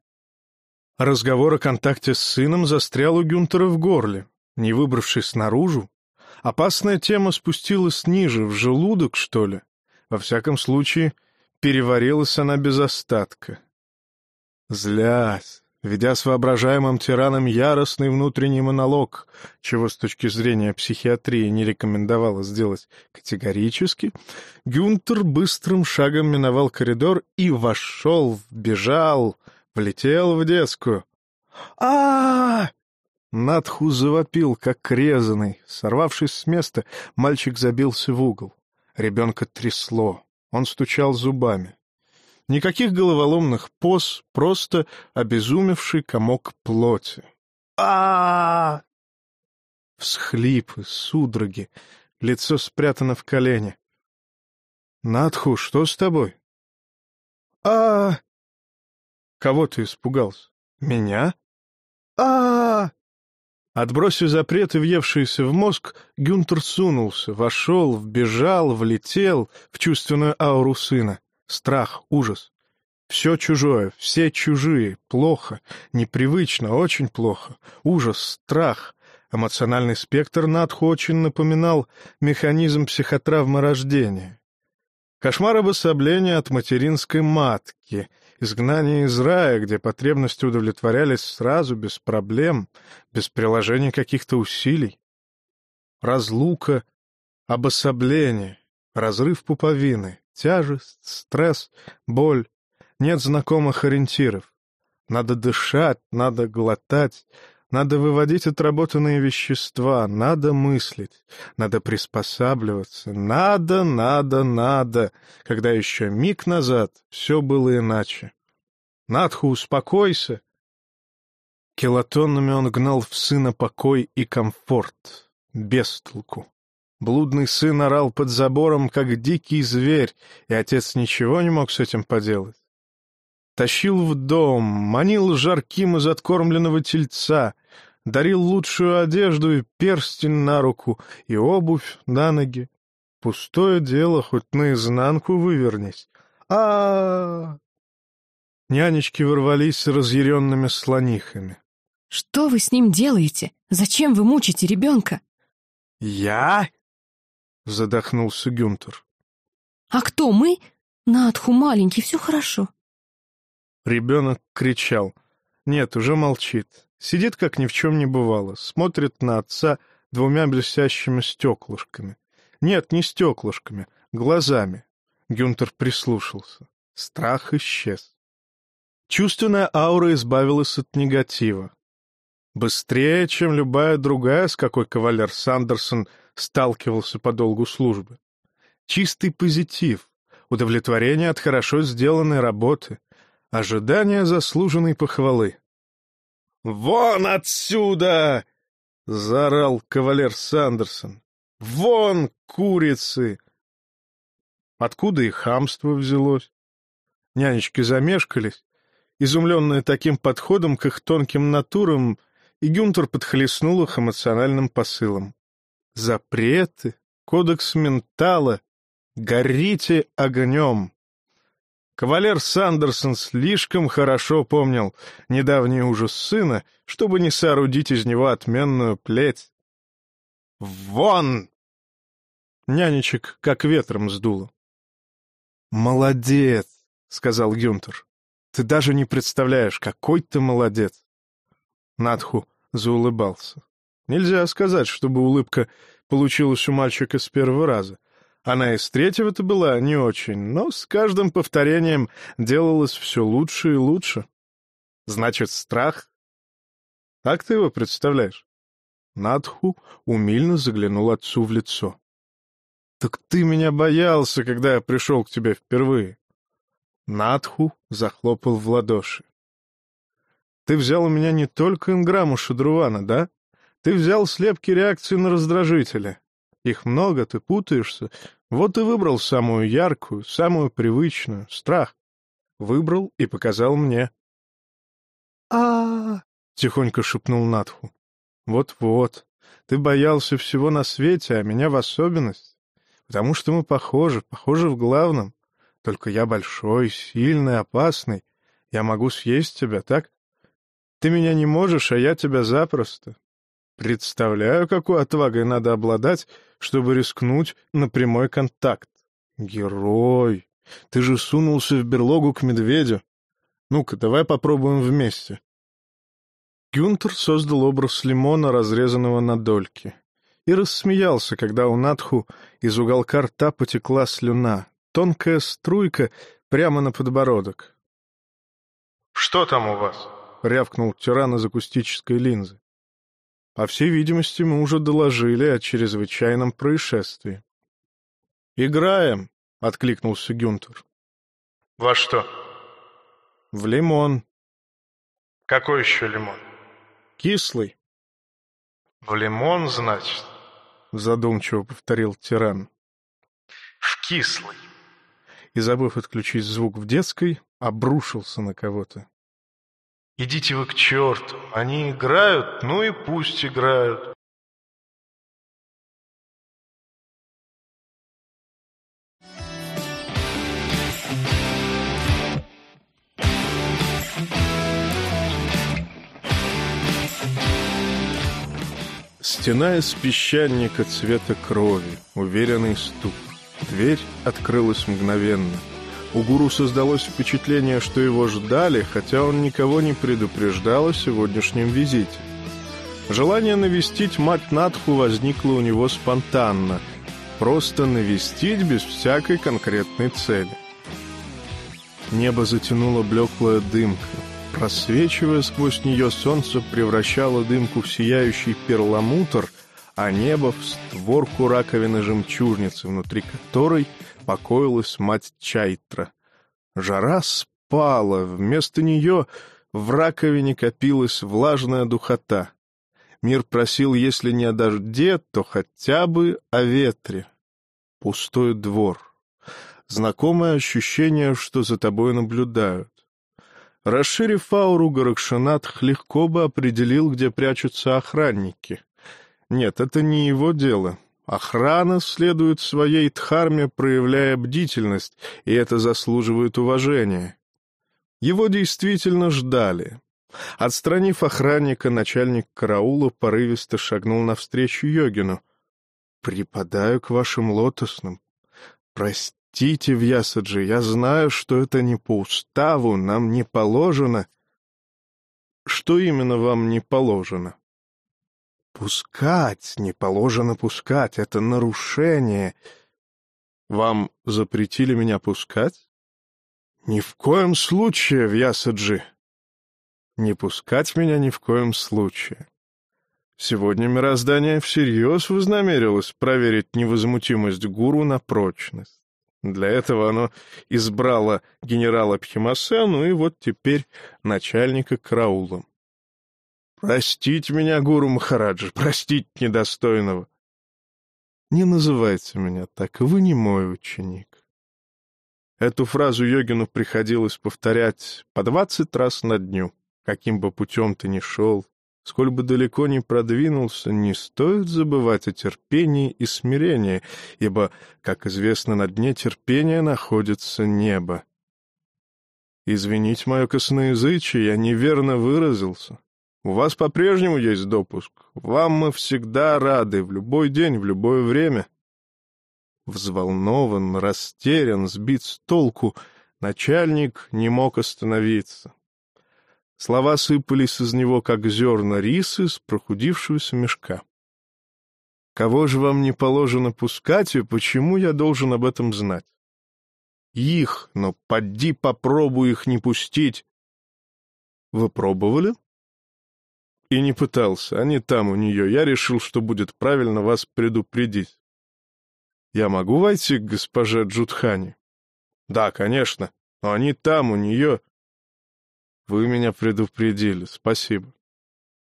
Разговор о контакте с сыном застрял у Гюнтера в горле. Не выбравшись наружу, опасная тема спустилась ниже, в желудок, что ли. Во всяком случае, переварилась она без остатка. Злясь, ведя с воображаемым тираном яростный внутренний монолог, чего с точки зрения психиатрии не рекомендовалось сделать категорически, Гюнтер быстрым шагом миновал коридор и вошел, бежал, влетел в детскую. а, -а, Надху завопил, как резанный. Сорвавшись с места, мальчик забился в угол. Ребенка трясло. Он стучал зубами. Никаких головоломных поз, просто обезумевший комок плоти. а Всхлипы, судороги, лицо спрятано в колене. «Надху, что с тобой?» а Кого ты испугался? Меня? а Отбросив запреты, въевшиеся в мозг, Гюнтер сунулся, вошел, вбежал, влетел в чувственную ауру сына. Страх, ужас. Все чужое, все чужие, плохо, непривычно, очень плохо. Ужас, страх. Эмоциональный спектр Надху очень напоминал механизм психотравмы рождения. Кошмар обособления от материнской матки, изгнание из рая, где потребности удовлетворялись сразу, без проблем, без приложения каких-то усилий. Разлука, обособление, разрыв пуповины, Тяжесть, стресс, боль. Нет знакомых ориентиров. Надо дышать, надо глотать, надо выводить отработанные вещества, надо мыслить, надо приспосабливаться, надо, надо, надо, когда еще миг назад все было иначе. Надху, успокойся. Килотоннами он гнал в сына покой и комфорт, без толку. Блудный сын орал под забором, как дикий зверь, и отец ничего не мог с этим поделать. Тащил в дом, манил жарким из откормленного тельца, дарил лучшую одежду и перстень на руку, и обувь на ноги. Пустое дело, хоть наизнанку вывернись. а, -а, -а Нянечки ворвались разъяренными слонихами. — Что вы с ним делаете? Зачем вы мучите ребенка? — Я? — задохнулся Гюнтер. «А кто мы? Надху маленький, все хорошо». Ребенок кричал. Нет, уже молчит. Сидит, как ни в чем не бывало. Смотрит на отца двумя блестящими стеклышками. Нет, не стеклышками, глазами. Гюнтер прислушался. Страх исчез. Чувственная аура избавилась от негатива. Быстрее, чем любая другая, с какой кавалер Сандерсон сталкивался по долгу службы. Чистый позитив, удовлетворение от хорошо сделанной работы, ожидание заслуженной похвалы. «Вон отсюда!» — заорал кавалер Сандерсон. «Вон, курицы!» Откуда и хамство взялось? Нянечки замешкались, изумленные таким подходом к их тонким натурам, и Гюнтер подхлестнул их эмоциональным посылом. Запреты, кодекс ментала, горите огнем. Кавалер Сандерсон слишком хорошо помнил недавний ужас сына, чтобы не соорудить из него отменную плеть. «Вон!» Нянечек как ветром сдуло. «Молодец!» — сказал Гюнтер. «Ты даже не представляешь, какой ты молодец!» Надху заулыбался. Нельзя сказать, чтобы улыбка получилась у мальчика с первого раза. Она из третьего-то была не очень, но с каждым повторением делалось все лучше и лучше. Значит, страх? Как ты его представляешь? Надху умильно заглянул отцу в лицо. «Так ты меня боялся, когда я пришел к тебе впервые». Надху захлопал в ладоши. «Ты взял у меня не только инграмму Шадрувана, да? Ты взял слепки реакции на раздражителя. Их много, ты путаешься. Вот и выбрал самую яркую, самую привычную — страх. Выбрал и показал мне». «А-а-а!» — тихонько шепнул Надху. «Вот-вот, ты боялся всего на свете, а меня в особенность. Потому что мы похожи, похожи в главном. Только я большой, сильный, опасный. Я могу съесть тебя, так? Ты меня не можешь, а я тебя запросто. Представляю, какой отвагой надо обладать, чтобы рискнуть на прямой контакт. Герой! Ты же сунулся в берлогу к медведю. Ну-ка, давай попробуем вместе. Гюнтер создал образ лимона, разрезанного на дольки, и рассмеялся, когда у Надху из уголка рта потекла слюна, тонкая струйка прямо на подбородок. «Что там у вас?» — рявкнул тиран из акустической линзы. По всей видимости, мы уже доложили о чрезвычайном происшествии. «Играем», — откликнулся Гюнтер. «Во что?» «В лимон». «Какой еще лимон?» Кислый. — В лимон, значит? — задумчиво повторил тиран. — В кислый. И, забыв отключить звук в детской, обрушился на кого-то. — Идите вы к черту, они играют, ну и пусть играют. Стена из песчаника цвета крови, уверенный стук. Дверь открылась мгновенно. У гуру создалось впечатление, что его ждали, хотя он никого не предупреждал о сегодняшнем визите. Желание навестить мать Надху возникло у него спонтанно. Просто навестить без всякой конкретной цели. Небо затянуло блеклая дымка. Просвечивая сквозь нее, солнце превращало дымку в сияющий перламутр, а небо в створку раковины жемчужницы, внутри которой покоилась мать Чайтра. Жара спала, вместо нее в раковине копилась влажная духота. Мир просил, если не о дожде, то хотя бы о ветре. Пустой двор. Знакомое ощущение, что за тобой наблюдают. Расширив ауру, Горакшинат легко бы определил, где прячутся охранники. Нет, это не его дело. Охрана следует своей дхарме, проявляя бдительность, и это заслуживает уважения. Его действительно ждали. Отстранив охранника, начальник караула порывисто шагнул навстречу йогину. «Припадаю к вашим лотосным. Простите, Вьясаджи, я знаю, что это не по уставу, нам не положено. Что именно вам не положено? Пускать, не положено пускать, это нарушение. Вам запретили меня пускать? Ни в коем случае, Вьясаджи. Не пускать меня ни в коем случае. Сегодня мироздание всерьез вознамерилось проверить невозмутимость гуру на прочность. Для этого оно избрало генерала Пхимасену и вот теперь начальника караула. Простить меня, гуру Махараджа, простить недостойного. Не называйте меня так, вы не мой ученик. Эту фразу йогину приходилось повторять по двадцать раз на дню. Каким бы путем ты ни шел, сколь бы далеко ни продвинулся, не стоит забывать о терпении и смирении, ибо, как известно, на дне терпения находится небо. Извините мое косноязычие, я неверно выразился. У вас по-прежнему есть допуск. Вам мы всегда рады, в любой день, в любое время. Взволнован, растерян, сбит с толку, начальник не мог остановиться. Слова сыпались из него, как зерна рисы с прохудившегося мешка. «Кого же вам не положено пускать, и почему я должен об этом знать?» «Их, но поди попробуй их не пустить». «Вы пробовали?» «И не пытался, они там у нее. Я решил, что будет правильно вас предупредить». «Я могу войти к госпоже Джудхани?» «Да, конечно, но они там у нее...» Вы меня предупредили, спасибо.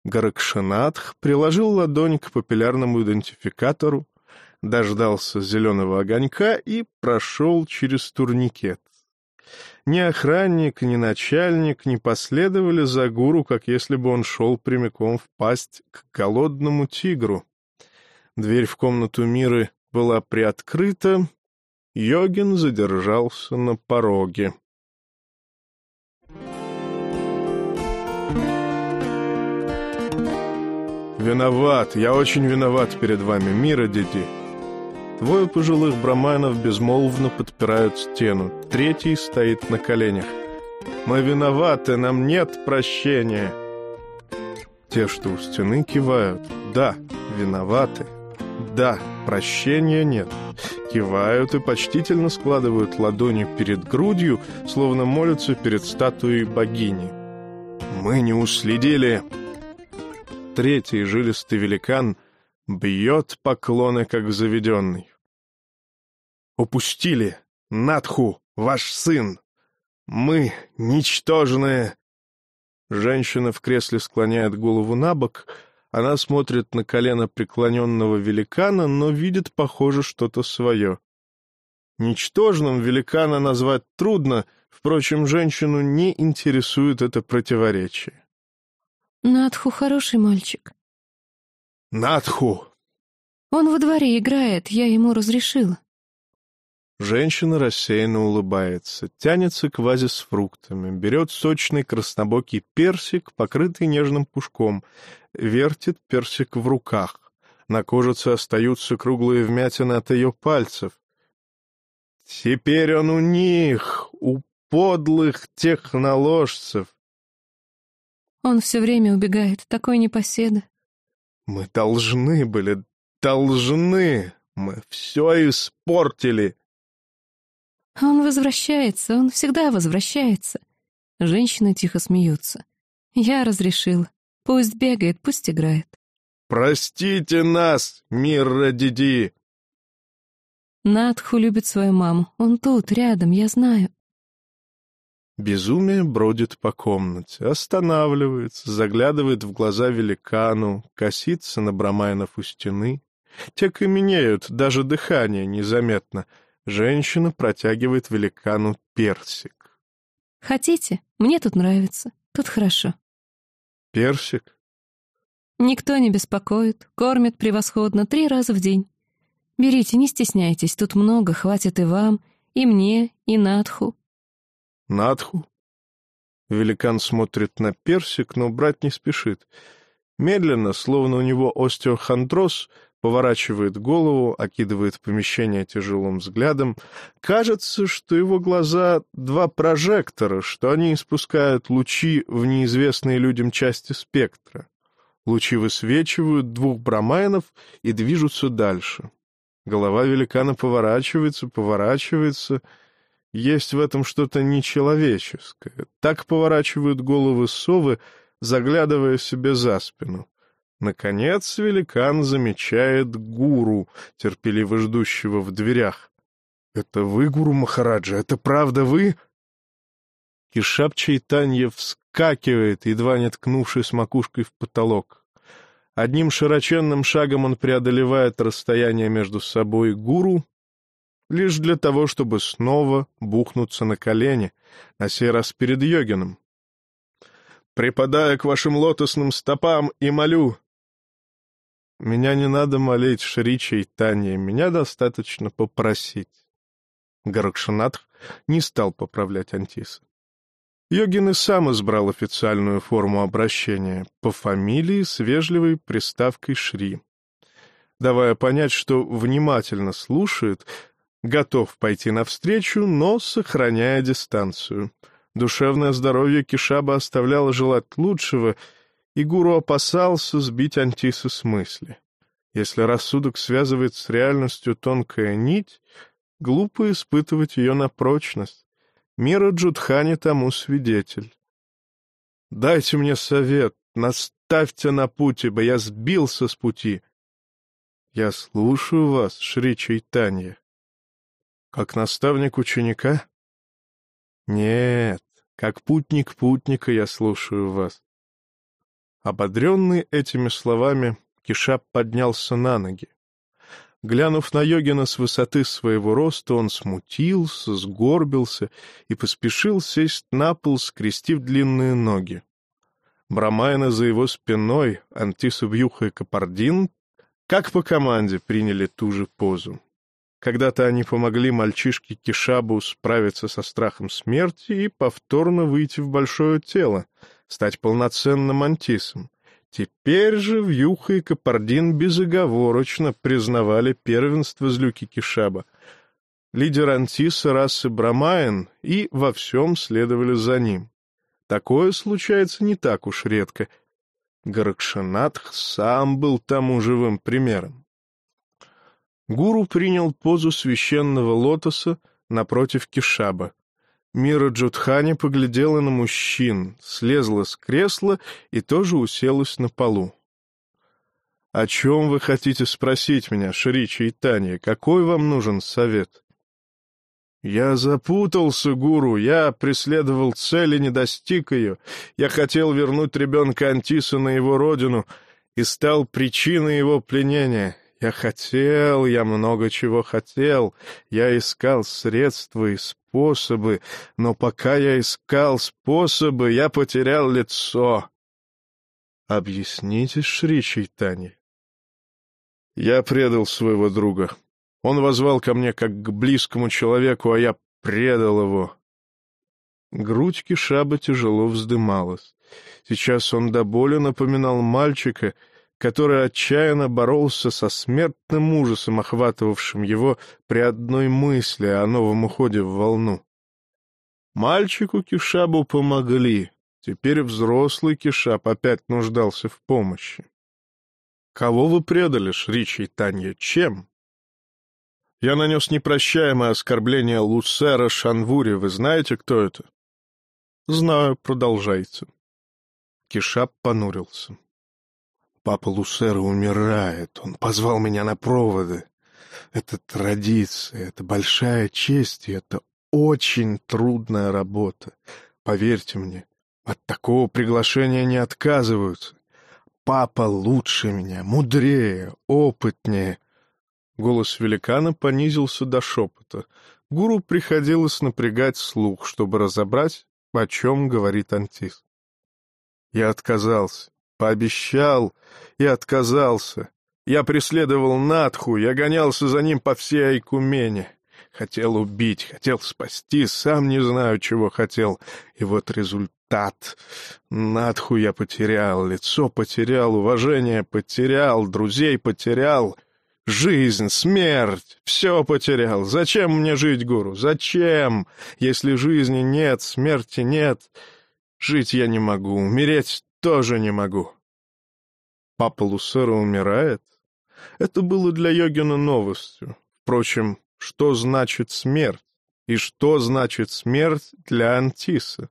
Гаракшанатх приложил ладонь к папиллярному идентификатору, дождался зеленого огонька и прошел через турникет. Ни охранник, ни начальник не последовали за гуру, как если бы он шел прямиком в пасть к голодному тигру. Дверь в комнату Миры была приоткрыта, Йогин задержался на пороге. «Виноват, я очень виноват перед вами, мира, дети!» Двое пожилых браманов безмолвно подпирают стену, третий стоит на коленях. «Мы виноваты, нам нет прощения!» Те, что у стены, кивают. «Да, виноваты. Да, прощения нет». Кивают и почтительно складывают ладони перед грудью, словно молятся перед статуей богини. «Мы не уследили!» третий жилистый великан бьет поклоны, как заведенный. «Упустили! Надху, ваш сын! Мы, ничтожные!» Женщина в кресле склоняет голову на бок, она смотрит на колено преклоненного великана, но видит, похоже, что-то свое. Ничтожным великана назвать трудно, впрочем, женщину не интересует это противоречие. Надху хороший мальчик. Надху! Он во дворе играет, я ему разрешила. Женщина рассеянно улыбается, тянется к вазе с фруктами, берет сочный краснобокий персик, покрытый нежным пушком, вертит персик в руках. На кожице остаются круглые вмятины от ее пальцев. Теперь он у них, у подлых техноложцев. Он все время убегает, такой непоседа. Мы должны были, должны. Мы все испортили. Он возвращается, он всегда возвращается. Женщина тихо смеется. Я разрешила. Пусть бегает, пусть играет. Простите нас, Мирра Диди. Надху любит свою маму. Он тут, рядом, я знаю. Безумие бродит по комнате, останавливается, заглядывает в глаза великану, косится на брамайнов у стены. Те каменеют, даже дыхание незаметно. Женщина протягивает великану персик. «Хотите? Мне тут нравится. Тут хорошо». «Персик?» «Никто не беспокоит. Кормит превосходно три раза в день. Берите, не стесняйтесь, тут много, хватит и вам, и мне, и Надху. Надху? Великан смотрит на персик, но брать не спешит. Медленно, словно у него остеохондроз, поворачивает голову, окидывает помещение тяжелым взглядом. Кажется, что его глаза — два прожектора, что они испускают лучи в неизвестные людям части спектра. Лучи высвечивают двух брамайнов и движутся дальше. Голова великана поворачивается, поворачивается — есть в этом что-то нечеловеческое. Так поворачивают головы совы, заглядывая себе за спину. Наконец великан замечает гуру, терпеливо ждущего в дверях. «Это вы, гуру Махараджа? Это правда вы?» Кишап Чайтанья вскакивает едва не ткнувшись макушкой в потолок. Одним широченным шагом он преодолевает расстояние между собой и гуру, лишь для того, чтобы снова бухнуться на колени, на сей раз перед йогином. «Припадая к вашим лотосным стопам и молю!» «Меня не надо молить, Шрича и Таня, меня достаточно попросить». Гаракшанатх не стал поправлять Антиса. Йогин и сам избрал официальную форму обращения по фамилии с вежливой приставкой «Шри», давая понять, что внимательно слушает, готов пойти навстречу, но сохраняя дистанцию. Душевное здоровье Кишаба оставляло желать лучшего, и гуру опасался сбить Антиса с мысли. Если рассудок связывает с реальностью тонкая нить, глупо испытывать ее на прочность. Мира Джудхани тому свидетель. «Дайте мне совет, наставьте на путь, ибо я сбился с пути». «Я слушаю вас, Шри Чайтанья». «Как наставник ученика?» «Нет, как путник путника я слушаю вас». Ободренный этими словами, Кишап поднялся на ноги. Глянув на Йогина с высоты своего роста, он смутился, сгорбился и поспешил сесть на пол, скрестив длинные ноги. Брамайна за его спиной, Антиса Вьюха и Капардин, как по команде, приняли ту же позу. Когда-то они помогли мальчишке Кишабу справиться со страхом смерти и повторно выйти в большое тело, стать полноценным антисом. Теперь же Вьюха и Капардин безоговорочно признавали первенство Злюки Кишаба. Лидер Антиса расы Брамаин и во всем следовали за ним. Такое случается не так уж редко. Гаракшанатх сам был тому живым примером. Гуру принял позу священного лотоса напротив Кишаба. Мира Джудхани поглядела на мужчин, слезла с кресла и тоже уселась на полу. — О чем вы хотите спросить меня, Шрича и Таня? Какой вам нужен совет? — Я запутался, гуру, я преследовал цель и не достиг ее. Я хотел вернуть ребенка Антиса на его родину и стал причиной его пленения. Я хотел, я много чего хотел, я искал средства и способы, но пока я искал способы, я потерял лицо. Объясните, Шри Чайтани. Я предал своего друга. Он возвал ко мне как к близкому человеку, а я предал его. Грудь Кишаба тяжело вздымалась. Сейчас он до боли напоминал мальчика — который отчаянно боролся со смертным ужасом, охватывавшим его при одной мысли о новом уходе в волну. Мальчику Кишабу помогли, теперь взрослый Кишаб опять нуждался в помощи. Кого вы предали, Шричи и Танья, чем? Я нанес непрощаемое оскорбление Луцера Шанвури, вы знаете, кто это? Знаю, продолжайте. Кишаб понурился. Папа Лусера умирает. Он позвал меня на проводы. Это традиция, это большая честь, и это очень трудная работа. Поверьте мне, от такого приглашения не отказываются. Папа лучше меня, мудрее, опытнее. Голос великана понизился до шепота. Гуру приходилось напрягать слух, чтобы разобрать, о чем говорит Антис. Я отказался. Пообещал и отказался. Я преследовал Натху, я гонялся за ним по всей Айкумене. Хотел убить, хотел спасти, сам не знаю, чего хотел. И вот результат. Натху я потерял, лицо потерял, уважение потерял, друзей потерял. Жизнь, смерть, все потерял. Зачем мне жить, гуру? Зачем? Если жизни нет, смерти нет, жить я не могу, умереть тоже не могу. Папа Лусера умирает? Это было для Йогина новостью. Впрочем, что значит смерть? И что значит смерть для Антиса?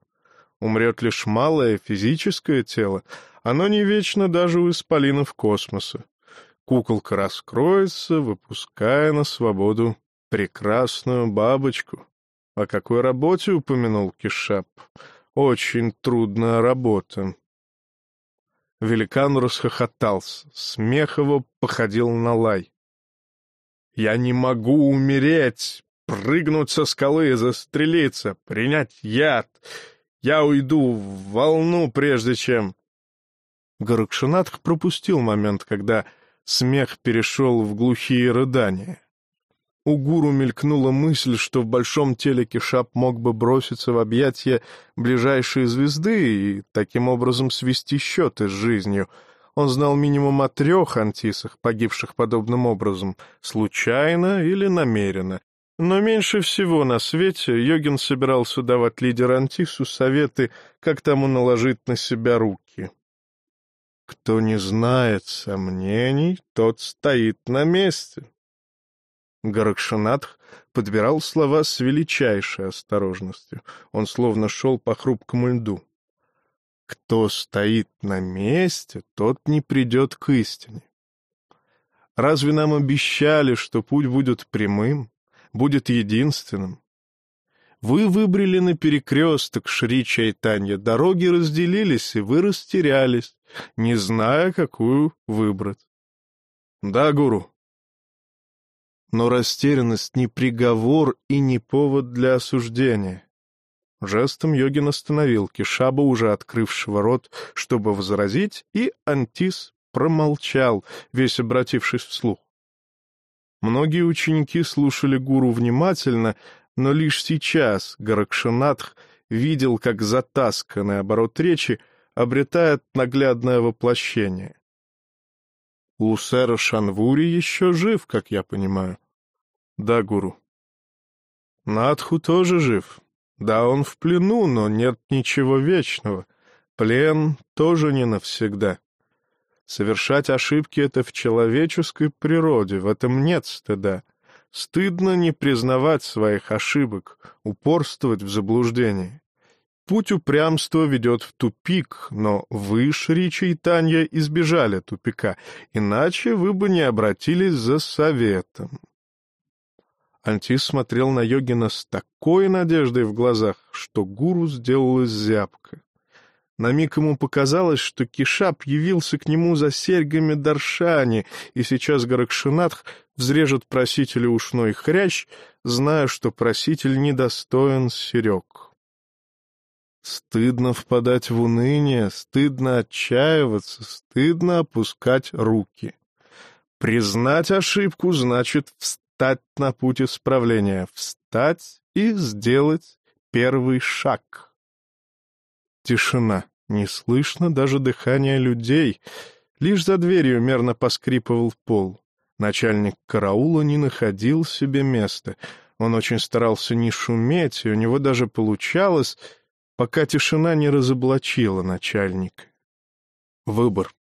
Умрет лишь малое физическое тело, оно не вечно даже у исполинов космоса. Куколка раскроется, выпуская на свободу прекрасную бабочку. О какой работе упомянул Кишап? очень трудная работа. Великан расхохотался. Смех его походил на лай. «Я не могу умереть! Прыгнуть со скалы, застрелиться, принять яд! Я уйду в волну, прежде чем...» Гаракшинатх пропустил момент, когда смех перешел в глухие рыдания. У гуру мелькнула мысль, что в большом теле Кишап мог бы броситься в объятия ближайшей звезды и таким образом свести счеты с жизнью. Он знал минимум о трех антисах, погибших подобным образом, случайно или намеренно. Но меньше всего на свете Йогин собирался давать лидеру Антису советы, как тому наложить на себя руки. Кто не знает сомнений, тот стоит на месте. Гаракшанатх подбирал слова с величайшей осторожностью. Он словно шел по хрупкому льду. Кто стоит на месте, тот не придет к истине. Разве нам обещали, что путь будет прямым, будет единственным? Вы выбрали на перекресток Шри Чайтанья, дороги разделились, и вы растерялись, не зная, какую выбрать. Да, гуру, но растерянность не приговор и не повод для осуждения. Жестом Йогин остановил Кишаба, уже открывшего рот, чтобы возразить, и Антис промолчал, весь обратившись вслух. Многие ученики слушали гуру внимательно, но лишь сейчас Гаракшинатх видел, как затасканный оборот речи обретает наглядное воплощение. Лусера Шанвури еще жив, как я понимаю. Да, гуру. Надху тоже жив. Да, он в плену, но нет ничего вечного. Плен тоже не навсегда. Совершать ошибки — это в человеческой природе, в этом нет стыда. Стыдно не признавать своих ошибок, упорствовать в заблуждении. Путь упрямства ведет в тупик, но вы, Шри Чайтанья, избежали тупика, иначе вы бы не обратились за советом. Антис смотрел на йогина с такой надеждой в глазах, что гуру сделалась зябко. На миг ему показалось, что Кишап явился к нему за серьгами Даршани, и сейчас Гаракшинатх взрежет просителю ушной хрящ, зная, что проситель недостоин серег. Стыдно впадать в уныние, стыдно отчаиваться, стыдно опускать руки. Признать ошибку значит встать на путь исправления, встать и сделать первый шаг. Тишина. Не слышно даже дыхания людей. Лишь за дверью мерно поскрипывал пол. Начальник караула не находил себе места. Он очень старался не шуметь, и у него даже получалось, пока тишина не разоблачила начальника. Выбор.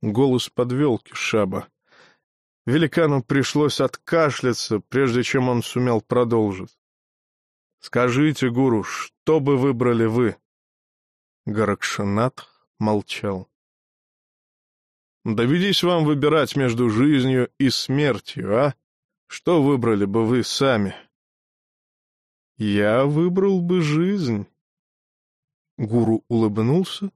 Голос подвел Кишаба. Великану пришлось откашляться, прежде чем он сумел продолжить. «Скажите, гуру, что бы выбрали вы?» Гаракшанат молчал. «Доведись вам выбирать между жизнью и смертью, а? Что выбрали бы вы сами?» «Я выбрал бы жизнь». Гуру улыбнулся,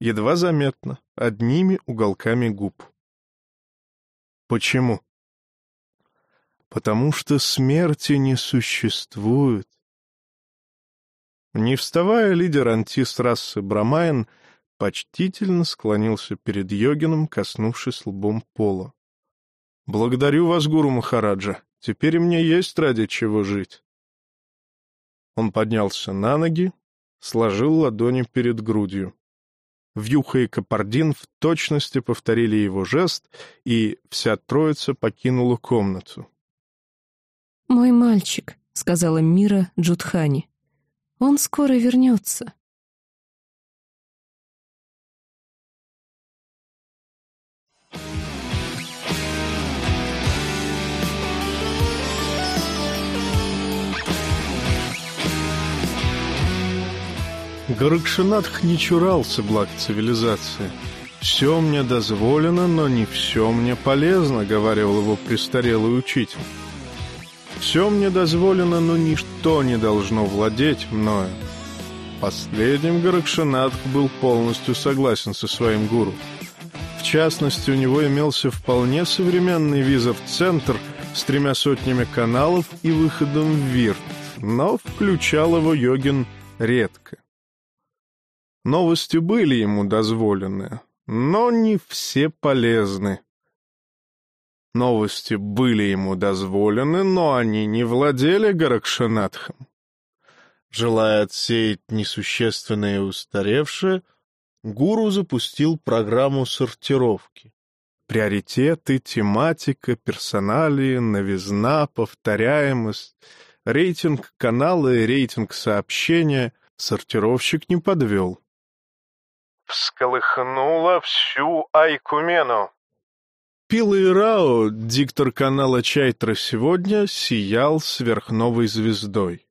едва заметно, одними уголками губ. Почему? Потому что смерти не существует. Не вставая, лидер антис расы Брамайн почтительно склонился перед йогином, коснувшись лбом пола. «Благодарю вас, гуру Махараджа. Теперь мне есть ради чего жить». Он поднялся на ноги, сложил ладони перед грудью. Вьюха и Капардин в точности повторили его жест, и вся троица покинула комнату. «Мой мальчик», — сказала Мира Джудхани. «Он скоро вернется». Гаракшинатх не чурался благ цивилизации. «Все мне дозволено, но не все мне полезно», — говорил его престарелый учитель. «Все мне дозволено, но ничто не должно владеть мною». последнем Гаракшанатх был полностью согласен со своим гуру. В частности, у него имелся вполне современный визов-центр с тремя сотнями каналов и выходом в Вирт, но включал его йогин редко. Новости были ему дозволены, но не все полезны. Новости были ему дозволены, но они не владели Гаракшанатхом. Желая отсеять несущественное и устаревшее, гуру запустил программу сортировки. Приоритеты, тематика, персоналии, новизна, повторяемость, рейтинг канала и рейтинг сообщения сортировщик не подвел. Всколыхнула всю Айкумену. Пила Рао, диктор канала Чайтра сегодня, сиял сверхновой звездой.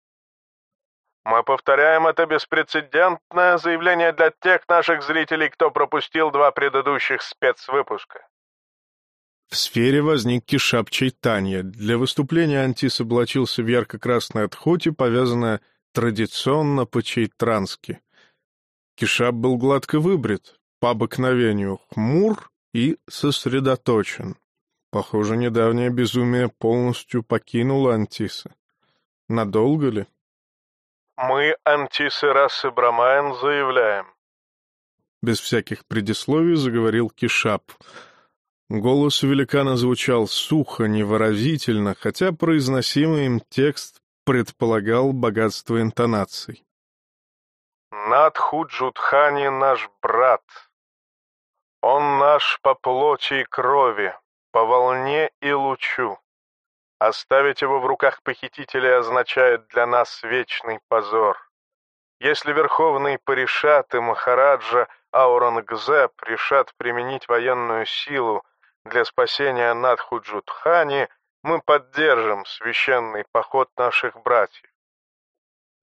Мы повторяем это беспрецедентное заявление для тех наших зрителей, кто пропустил два предыдущих спецвыпуска. В сфере возник кишап Чайтанья. Для выступления Антис облачился в ярко-красной отхоте, повязанное традиционно по-чайтрански. Кишап был гладко выбрит, по обыкновению хмур и сосредоточен. Похоже, недавнее безумие полностью покинуло Антиса. Надолго ли? Мы, Антисы расы Брамайн, заявляем. Без всяких предисловий заговорил Кишап. Голос великана звучал сухо, невыразительно, хотя произносимый им текст предполагал богатство интонаций. Надхуджутхани наш брат, он наш по плоти и крови, по волне и лучу. Оставить его в руках похитителя означает для нас вечный позор. Если верховный Паришат и Махараджа Аурангзеб решат применить военную силу для спасения Надхуджутхани, мы поддержим священный поход наших братьев.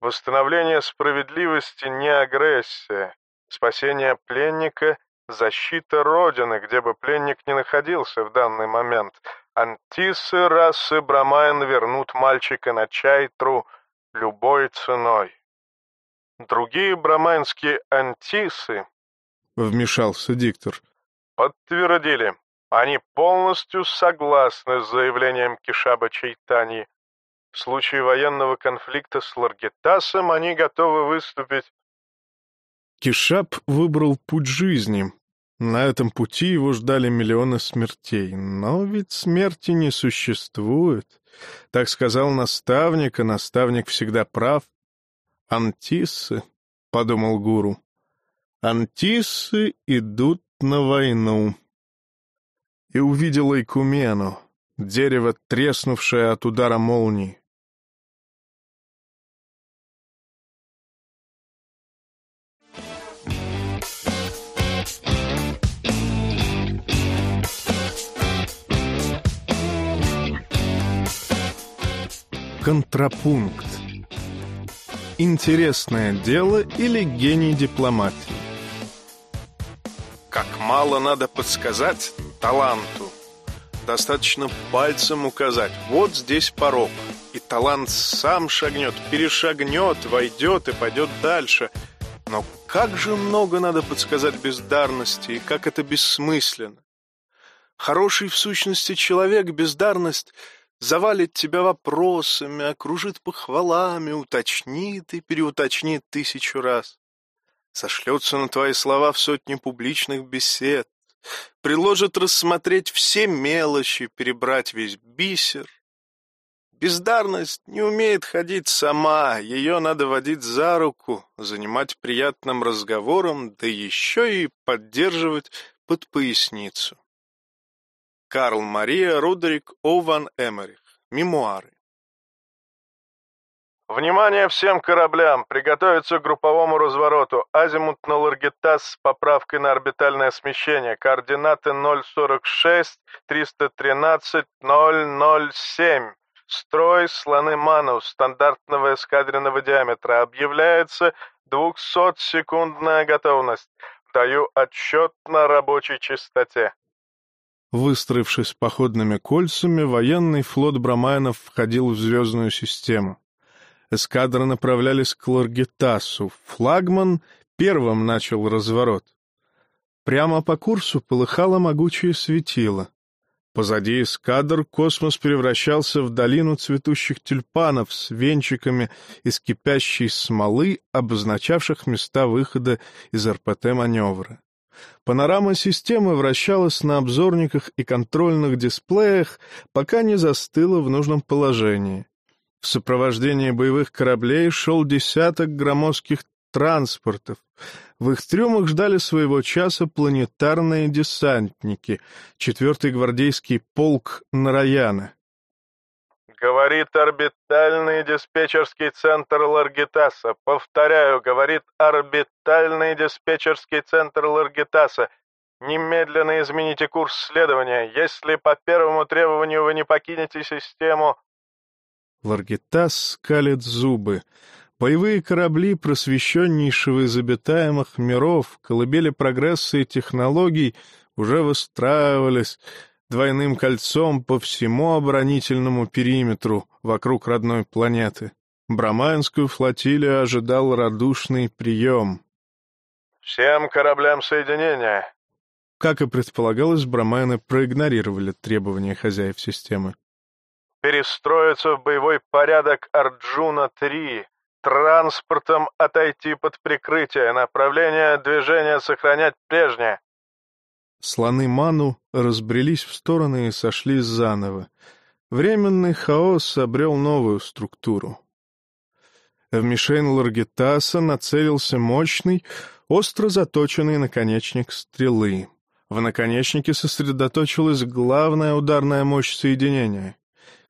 Восстановление справедливости не агрессия, спасение пленника защита Родины, где бы пленник ни находился в данный момент. Антисы расы Брамайн вернут мальчика на Чайтру любой ценой. Другие брамайнские антисы, — вмешался диктор, — подтвердили, они полностью согласны с заявлением Кишаба Чайтани. В случае военного конфликта с Ларгетасом они готовы выступить Кишап выбрал путь жизни, на этом пути его ждали миллионы смертей. Но ведь смерти не существует. Так сказал наставник, и наставник всегда прав. «Антисы», — подумал гуру, — «антисы идут на войну». И увидел Айкумену, дерево, треснувшее от удара молнии. Контрапункт. Интересное дело или гений дипломатии? Как мало надо подсказать таланту. Достаточно пальцем указать. Вот здесь порог. И талант сам шагнет, перешагнет, войдет и пойдет дальше. Но как же много надо подсказать бездарности, и как это бессмысленно. Хороший в сущности человек бездарность — завалит тебя вопросами, окружит похвалами, уточнит и переуточнит тысячу раз. Сошлется на твои слова в сотни публичных бесед, предложит рассмотреть все мелочи, перебрать весь бисер. Бездарность не умеет ходить сама, ее надо водить за руку, занимать приятным разговором, да еще и поддерживать под поясницу. Карл Мария Родерик Ован Эмерих. Мемуары. Внимание всем кораблям! Приготовиться к групповому развороту. Азимут на Ларгетас с поправкой на орбитальное смещение. Координаты 046 313 007. Строй слоны Манус стандартного эскадренного диаметра. Объявляется 200-секундная готовность. Даю отчет на рабочей частоте. Выстроившись походными кольцами, военный флот Брамайнов входил в звездную систему. Эскадры направлялись к Ларгитасу. Флагман первым начал разворот. Прямо по курсу полыхало могучее светило. Позади эскадр космос превращался в долину цветущих тюльпанов с венчиками из кипящей смолы, обозначавших места выхода из РПТ-маневра. Панорама системы вращалась на обзорниках и контрольных дисплеях, пока не застыла в нужном положении. В сопровождении боевых кораблей шел десяток громоздких транспортов. В их трюмах ждали своего часа планетарные десантники, четвертый гвардейский полк Нараяна. Говорит орбитальный диспетчерский центр Ларгитаса. Повторяю, говорит орбитальный диспетчерский центр Ларгитаса. Немедленно измените курс следования. Если по первому требованию вы не покинете систему... Ларгитас скалит зубы. Боевые корабли просвещеннейшего из обитаемых миров, колыбели прогресса и технологий, уже выстраивались двойным кольцом по всему оборонительному периметру вокруг родной планеты. Браманскую флотилию ожидал радушный прием. «Всем кораблям соединения!» Как и предполагалось, брамайны проигнорировали требования хозяев системы. «Перестроиться в боевой порядок Арджуна-3 Транспортом отойти под прикрытие, направление движения сохранять прежнее. Слоны Ману разбрелись в стороны и сошлись заново. Временный хаос обрел новую структуру. В мишень Ларгитаса нацелился мощный, остро заточенный наконечник стрелы. В наконечнике сосредоточилась главная ударная мощь соединения.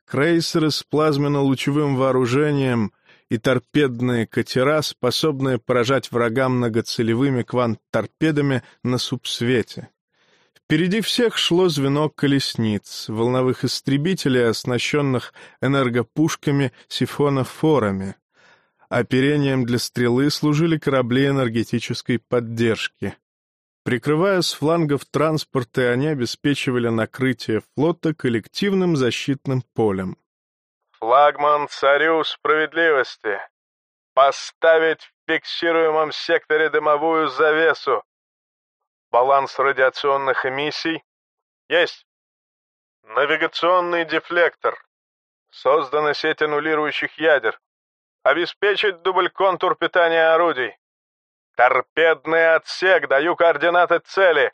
Крейсеры с плазменно-лучевым вооружением и торпедные катера, способные поражать врага многоцелевыми квант-торпедами на субсвете. Впереди всех шло звено колесниц, волновых истребителей, оснащенных энергопушками сифонофорами. Оперением для стрелы служили корабли энергетической поддержки. Прикрывая с флангов транспорты, они обеспечивали накрытие флота коллективным защитным полем. Флагман царю справедливости. Поставить в фиксируемом секторе дымовую завесу. Баланс радиационных эмиссий. Есть. Навигационный дефлектор. Создана сеть аннулирующих ядер. Обеспечить дубль-контур питания орудий. Торпедный отсек. Даю координаты цели.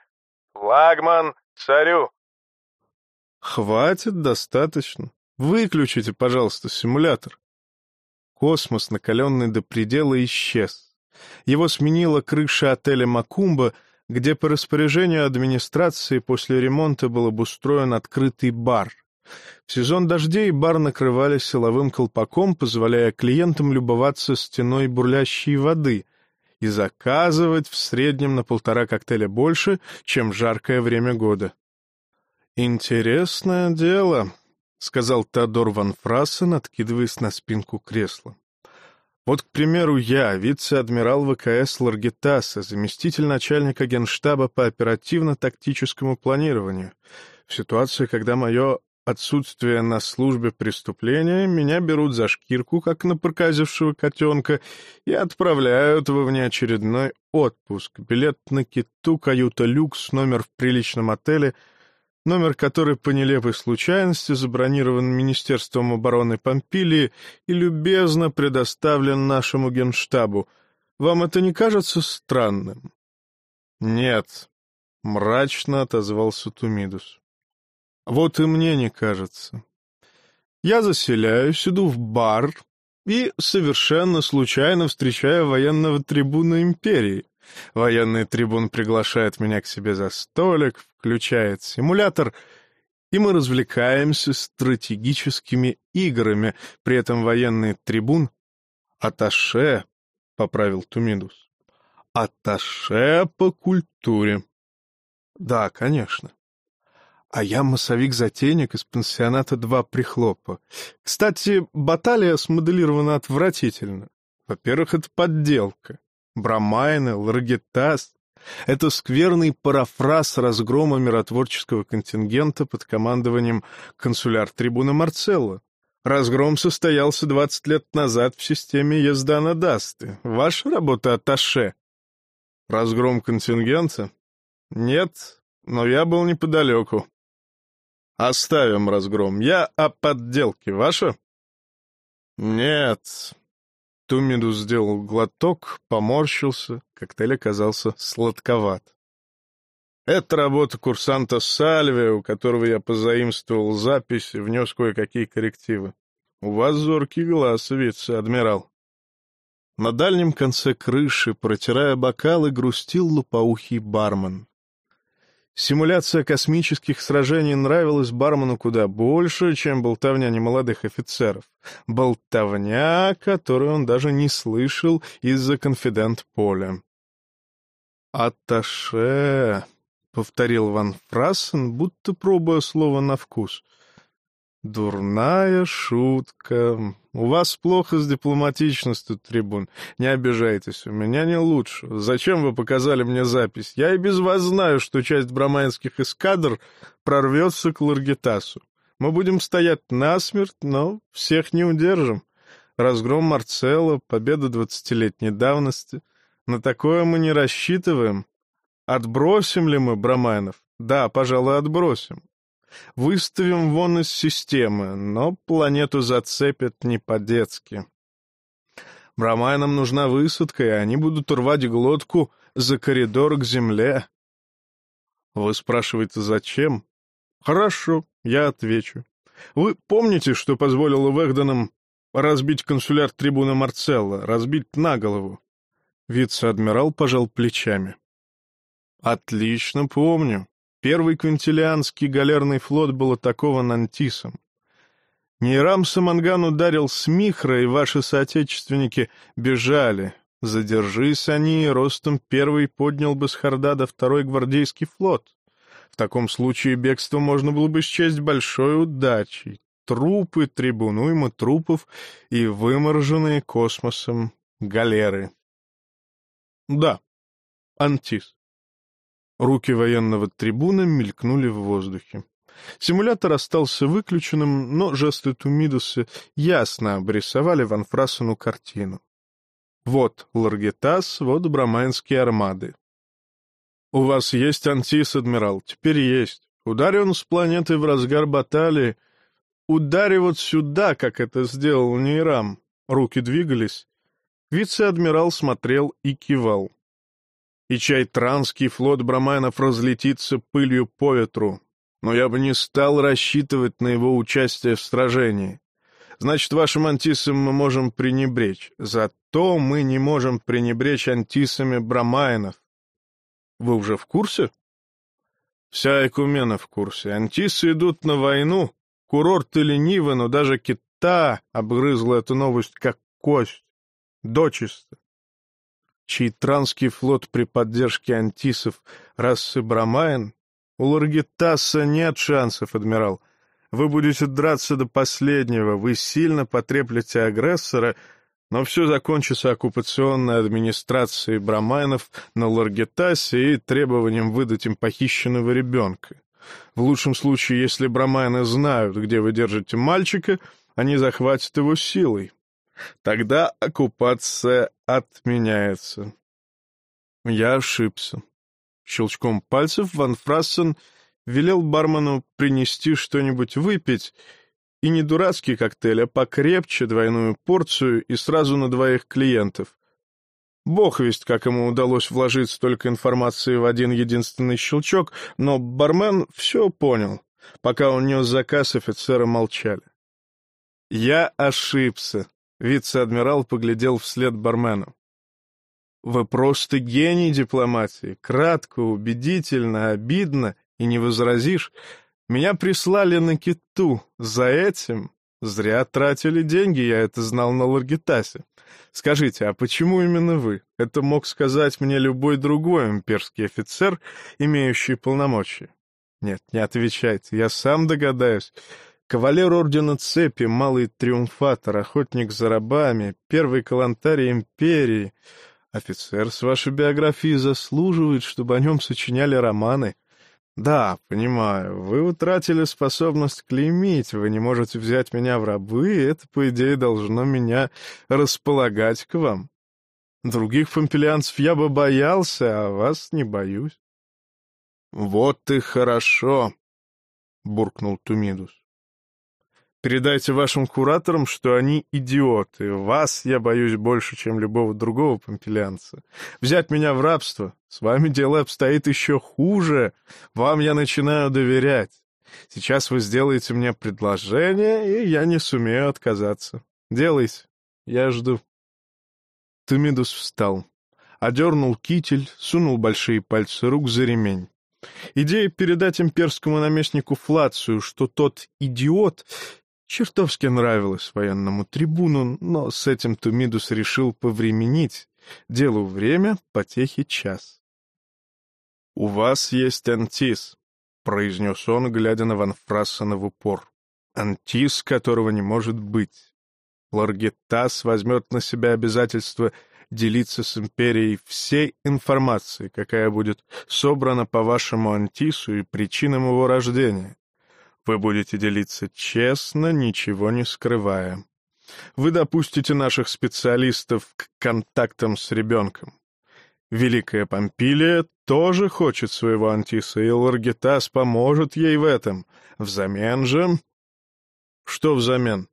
Флагман царю. Хватит, достаточно. Выключите, пожалуйста, симулятор. Космос, накаленный до предела, исчез. Его сменила крыша отеля «Макумба», где по распоряжению администрации после ремонта был обустроен открытый бар. В сезон дождей бар накрывали силовым колпаком, позволяя клиентам любоваться стеной бурлящей воды и заказывать в среднем на полтора коктейля больше, чем жаркое время года. «Интересное дело», — сказал Теодор Ван Фрассен, откидываясь на спинку кресла. «Вот, к примеру, я, вице-адмирал ВКС Ларгитаса, заместитель начальника генштаба по оперативно-тактическому планированию. В ситуации, когда мое отсутствие на службе преступления, меня берут за шкирку, как напроказившего котенка, и отправляют во внеочередной отпуск. Билет на киту, каюта люкс, номер в приличном отеле — номер который по нелепой случайности забронирован Министерством обороны Помпилии и любезно предоставлен нашему генштабу. Вам это не кажется странным? — Нет, — мрачно отозвался Тумидус. — Вот и мне не кажется. Я заселяюсь, иду в бар и совершенно случайно встречаю военного трибуна империи. Военный трибун приглашает меня к себе за столик, включает симулятор, и мы развлекаемся стратегическими играми. При этом военный трибун — атташе, — поправил Тумидус. Атташе по культуре. Да, конечно. А я массовик-затейник из пансионата «Два прихлопа». Кстати, баталия смоделирована отвратительно. Во-первых, это подделка. Брамайна, Ларгитас — это скверный парафраз разгрома миротворческого контингента под командованием консуляр-трибуна Марцелла. Разгром состоялся двадцать лет назад в системе езда на Дасты. Ваша работа атташе. Разгром контингента? Нет, но я был неподалеку. Оставим разгром. Я о подделке. Ваша? Нет. Тумиду сделал глоток, поморщился. Коктейль оказался сладковат. Это работа курсанта Сальвия, у которого я позаимствовал запись и внес кое-какие коррективы. У вас зоркий глаз, вице-адмирал. На дальнем конце крыши, протирая бокалы, грустил лупоухий бармен. Симуляция космических сражений нравилась бармену куда больше, чем болтовня немолодых офицеров. Болтовня, которую он даже не слышал из-за конфидент-поля. «Атташе», — повторил Ван Фрассен, будто пробуя слово на вкус. «Дурная шутка. У вас плохо с дипломатичностью, трибун. Не обижайтесь, у меня не лучше. Зачем вы показали мне запись? Я и без вас знаю, что часть браманских эскадр прорвется к Ларгитасу. Мы будем стоять насмерть, но всех не удержим. Разгром Марцелла, победа двадцатилетней давности. На такое мы не рассчитываем. Отбросим ли мы Брамайнов? Да, пожалуй, отбросим. Выставим вон из системы, но планету зацепят не по-детски. Брамайнам нужна высадка, и они будут рвать глотку за коридор к земле. Вы спрашиваете, зачем? Хорошо, я отвечу. Вы помните, что позволило Вэгденам разбить консуляр трибуна Марцелла, разбить на голову? Вице-адмирал пожал плечами. Отлично помню. Первый квинтилианский галерный флот был атакован Антисом. Нейрам Саманган ударил с Михра, и ваши соотечественники бежали. Задержись они, ростом первый поднял бы с Хардада второй гвардейский флот. В таком случае бегство можно было бы счесть большой удачей. Трупы, трибунуйма трупов и вымороженные космосом галеры. Да, Антис. Руки военного трибуна мелькнули в воздухе. Симулятор остался выключенным, но жесты Тумидуса ясно обрисовали Ван Фрассену картину. Вот Ларгетас, вот брамайнские армады. «У вас есть антис, адмирал? Теперь есть. Ударь он с планеты в разгар баталии. Ударь вот сюда, как это сделал Нейрам». Руки двигались. Вице-адмирал смотрел и кивал и чай транский флот браманов разлетится пылью по ветру, но я бы не стал рассчитывать на его участие в сражении. Значит, вашим антисам мы можем пренебречь. Зато мы не можем пренебречь антисами брамайнов. Вы уже в курсе? Вся Экумена в курсе. Антисы идут на войну. Курорты ленивы, но даже кита обгрызла эту новость как кость. Дочисто чей транский флот при поддержке антисов расы Брамаен, у Ларгитаса нет шансов, адмирал. Вы будете драться до последнего, вы сильно потреплете агрессора, но все закончится оккупационной администрацией Брамайнов на Ларгитасе и требованием выдать им похищенного ребенка. В лучшем случае, если Брамайны знают, где вы держите мальчика, они захватят его силой. Тогда оккупация отменяется. Я ошибся. Щелчком пальцев Ван Фрассен велел бармену принести что-нибудь выпить, и не дурацкий коктейль, а покрепче двойную порцию и сразу на двоих клиентов. Бог весть, как ему удалось вложить столько информации в один единственный щелчок, но бармен все понял. Пока он нес заказ, офицеры молчали. «Я ошибся», Вице-адмирал поглядел вслед бармену. «Вы просто гений дипломатии. Кратко, убедительно, обидно и не возразишь. Меня прислали на киту. За этим зря тратили деньги, я это знал на Ларгитасе. Скажите, а почему именно вы? Это мог сказать мне любой другой имперский офицер, имеющий полномочия. Нет, не отвечайте, я сам догадаюсь. Кавалер Ордена Цепи, малый триумфатор, охотник за рабами, первый калантарий империи. Офицер с вашей биографией заслуживает, чтобы о нем сочиняли романы. Да, понимаю, вы утратили способность клеймить, вы не можете взять меня в рабы, и это, по идее, должно меня располагать к вам. Других помпелианцев я бы боялся, а вас не боюсь. — Вот и хорошо, — буркнул Тумидус. Передайте вашим кураторам, что они идиоты. Вас я боюсь больше, чем любого другого помпелянца. Взять меня в рабство? С вами дело обстоит еще хуже. Вам я начинаю доверять. Сейчас вы сделаете мне предложение, и я не сумею отказаться. Делайте. Я жду. Тумидус встал. Одернул китель, сунул большие пальцы рук за ремень. Идея передать имперскому наместнику Флацию, что тот идиот, Чертовски нравилось военному трибуну, но с этим Тумидус решил повременить. Делу время, потехи час. — У вас есть антис, — произнес он, глядя на Ван Фрассена в упор. — Антис, которого не может быть. Ларгетас возьмет на себя обязательство делиться с империей всей информацией, какая будет собрана по вашему антису и причинам его рождения. Вы будете делиться честно, ничего не скрывая. Вы допустите наших специалистов к контактам с ребенком. Великая Помпилия тоже хочет своего антиса, и Ларгитас поможет ей в этом. Взамен же... Что взамен?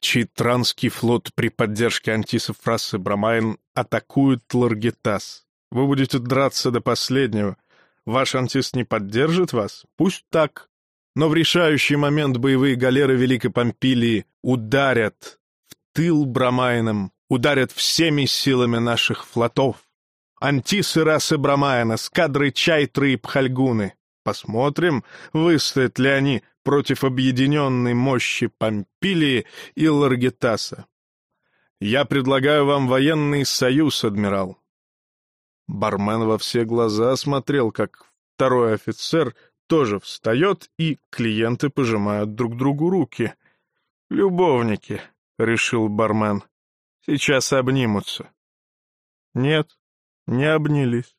Чайтранский флот при поддержке антисов расы Брамайн атакует Ларгитас. Вы будете драться до последнего. Ваш антис не поддержит вас? Пусть так. Но в решающий момент боевые галеры Великой Помпилии ударят в тыл брамайнам, ударят всеми силами наших флотов. Антисы расы Брамайна, эскадры Чайтры и Пхальгуны. Посмотрим, выстоят ли они против объединенной мощи Помпилии и Ларгетаса. Я предлагаю вам военный союз, адмирал. Бармен во все глаза смотрел, как второй офицер тоже встает, и клиенты пожимают друг другу руки. «Любовники», — решил бармен, — «сейчас обнимутся». Нет, не обнялись.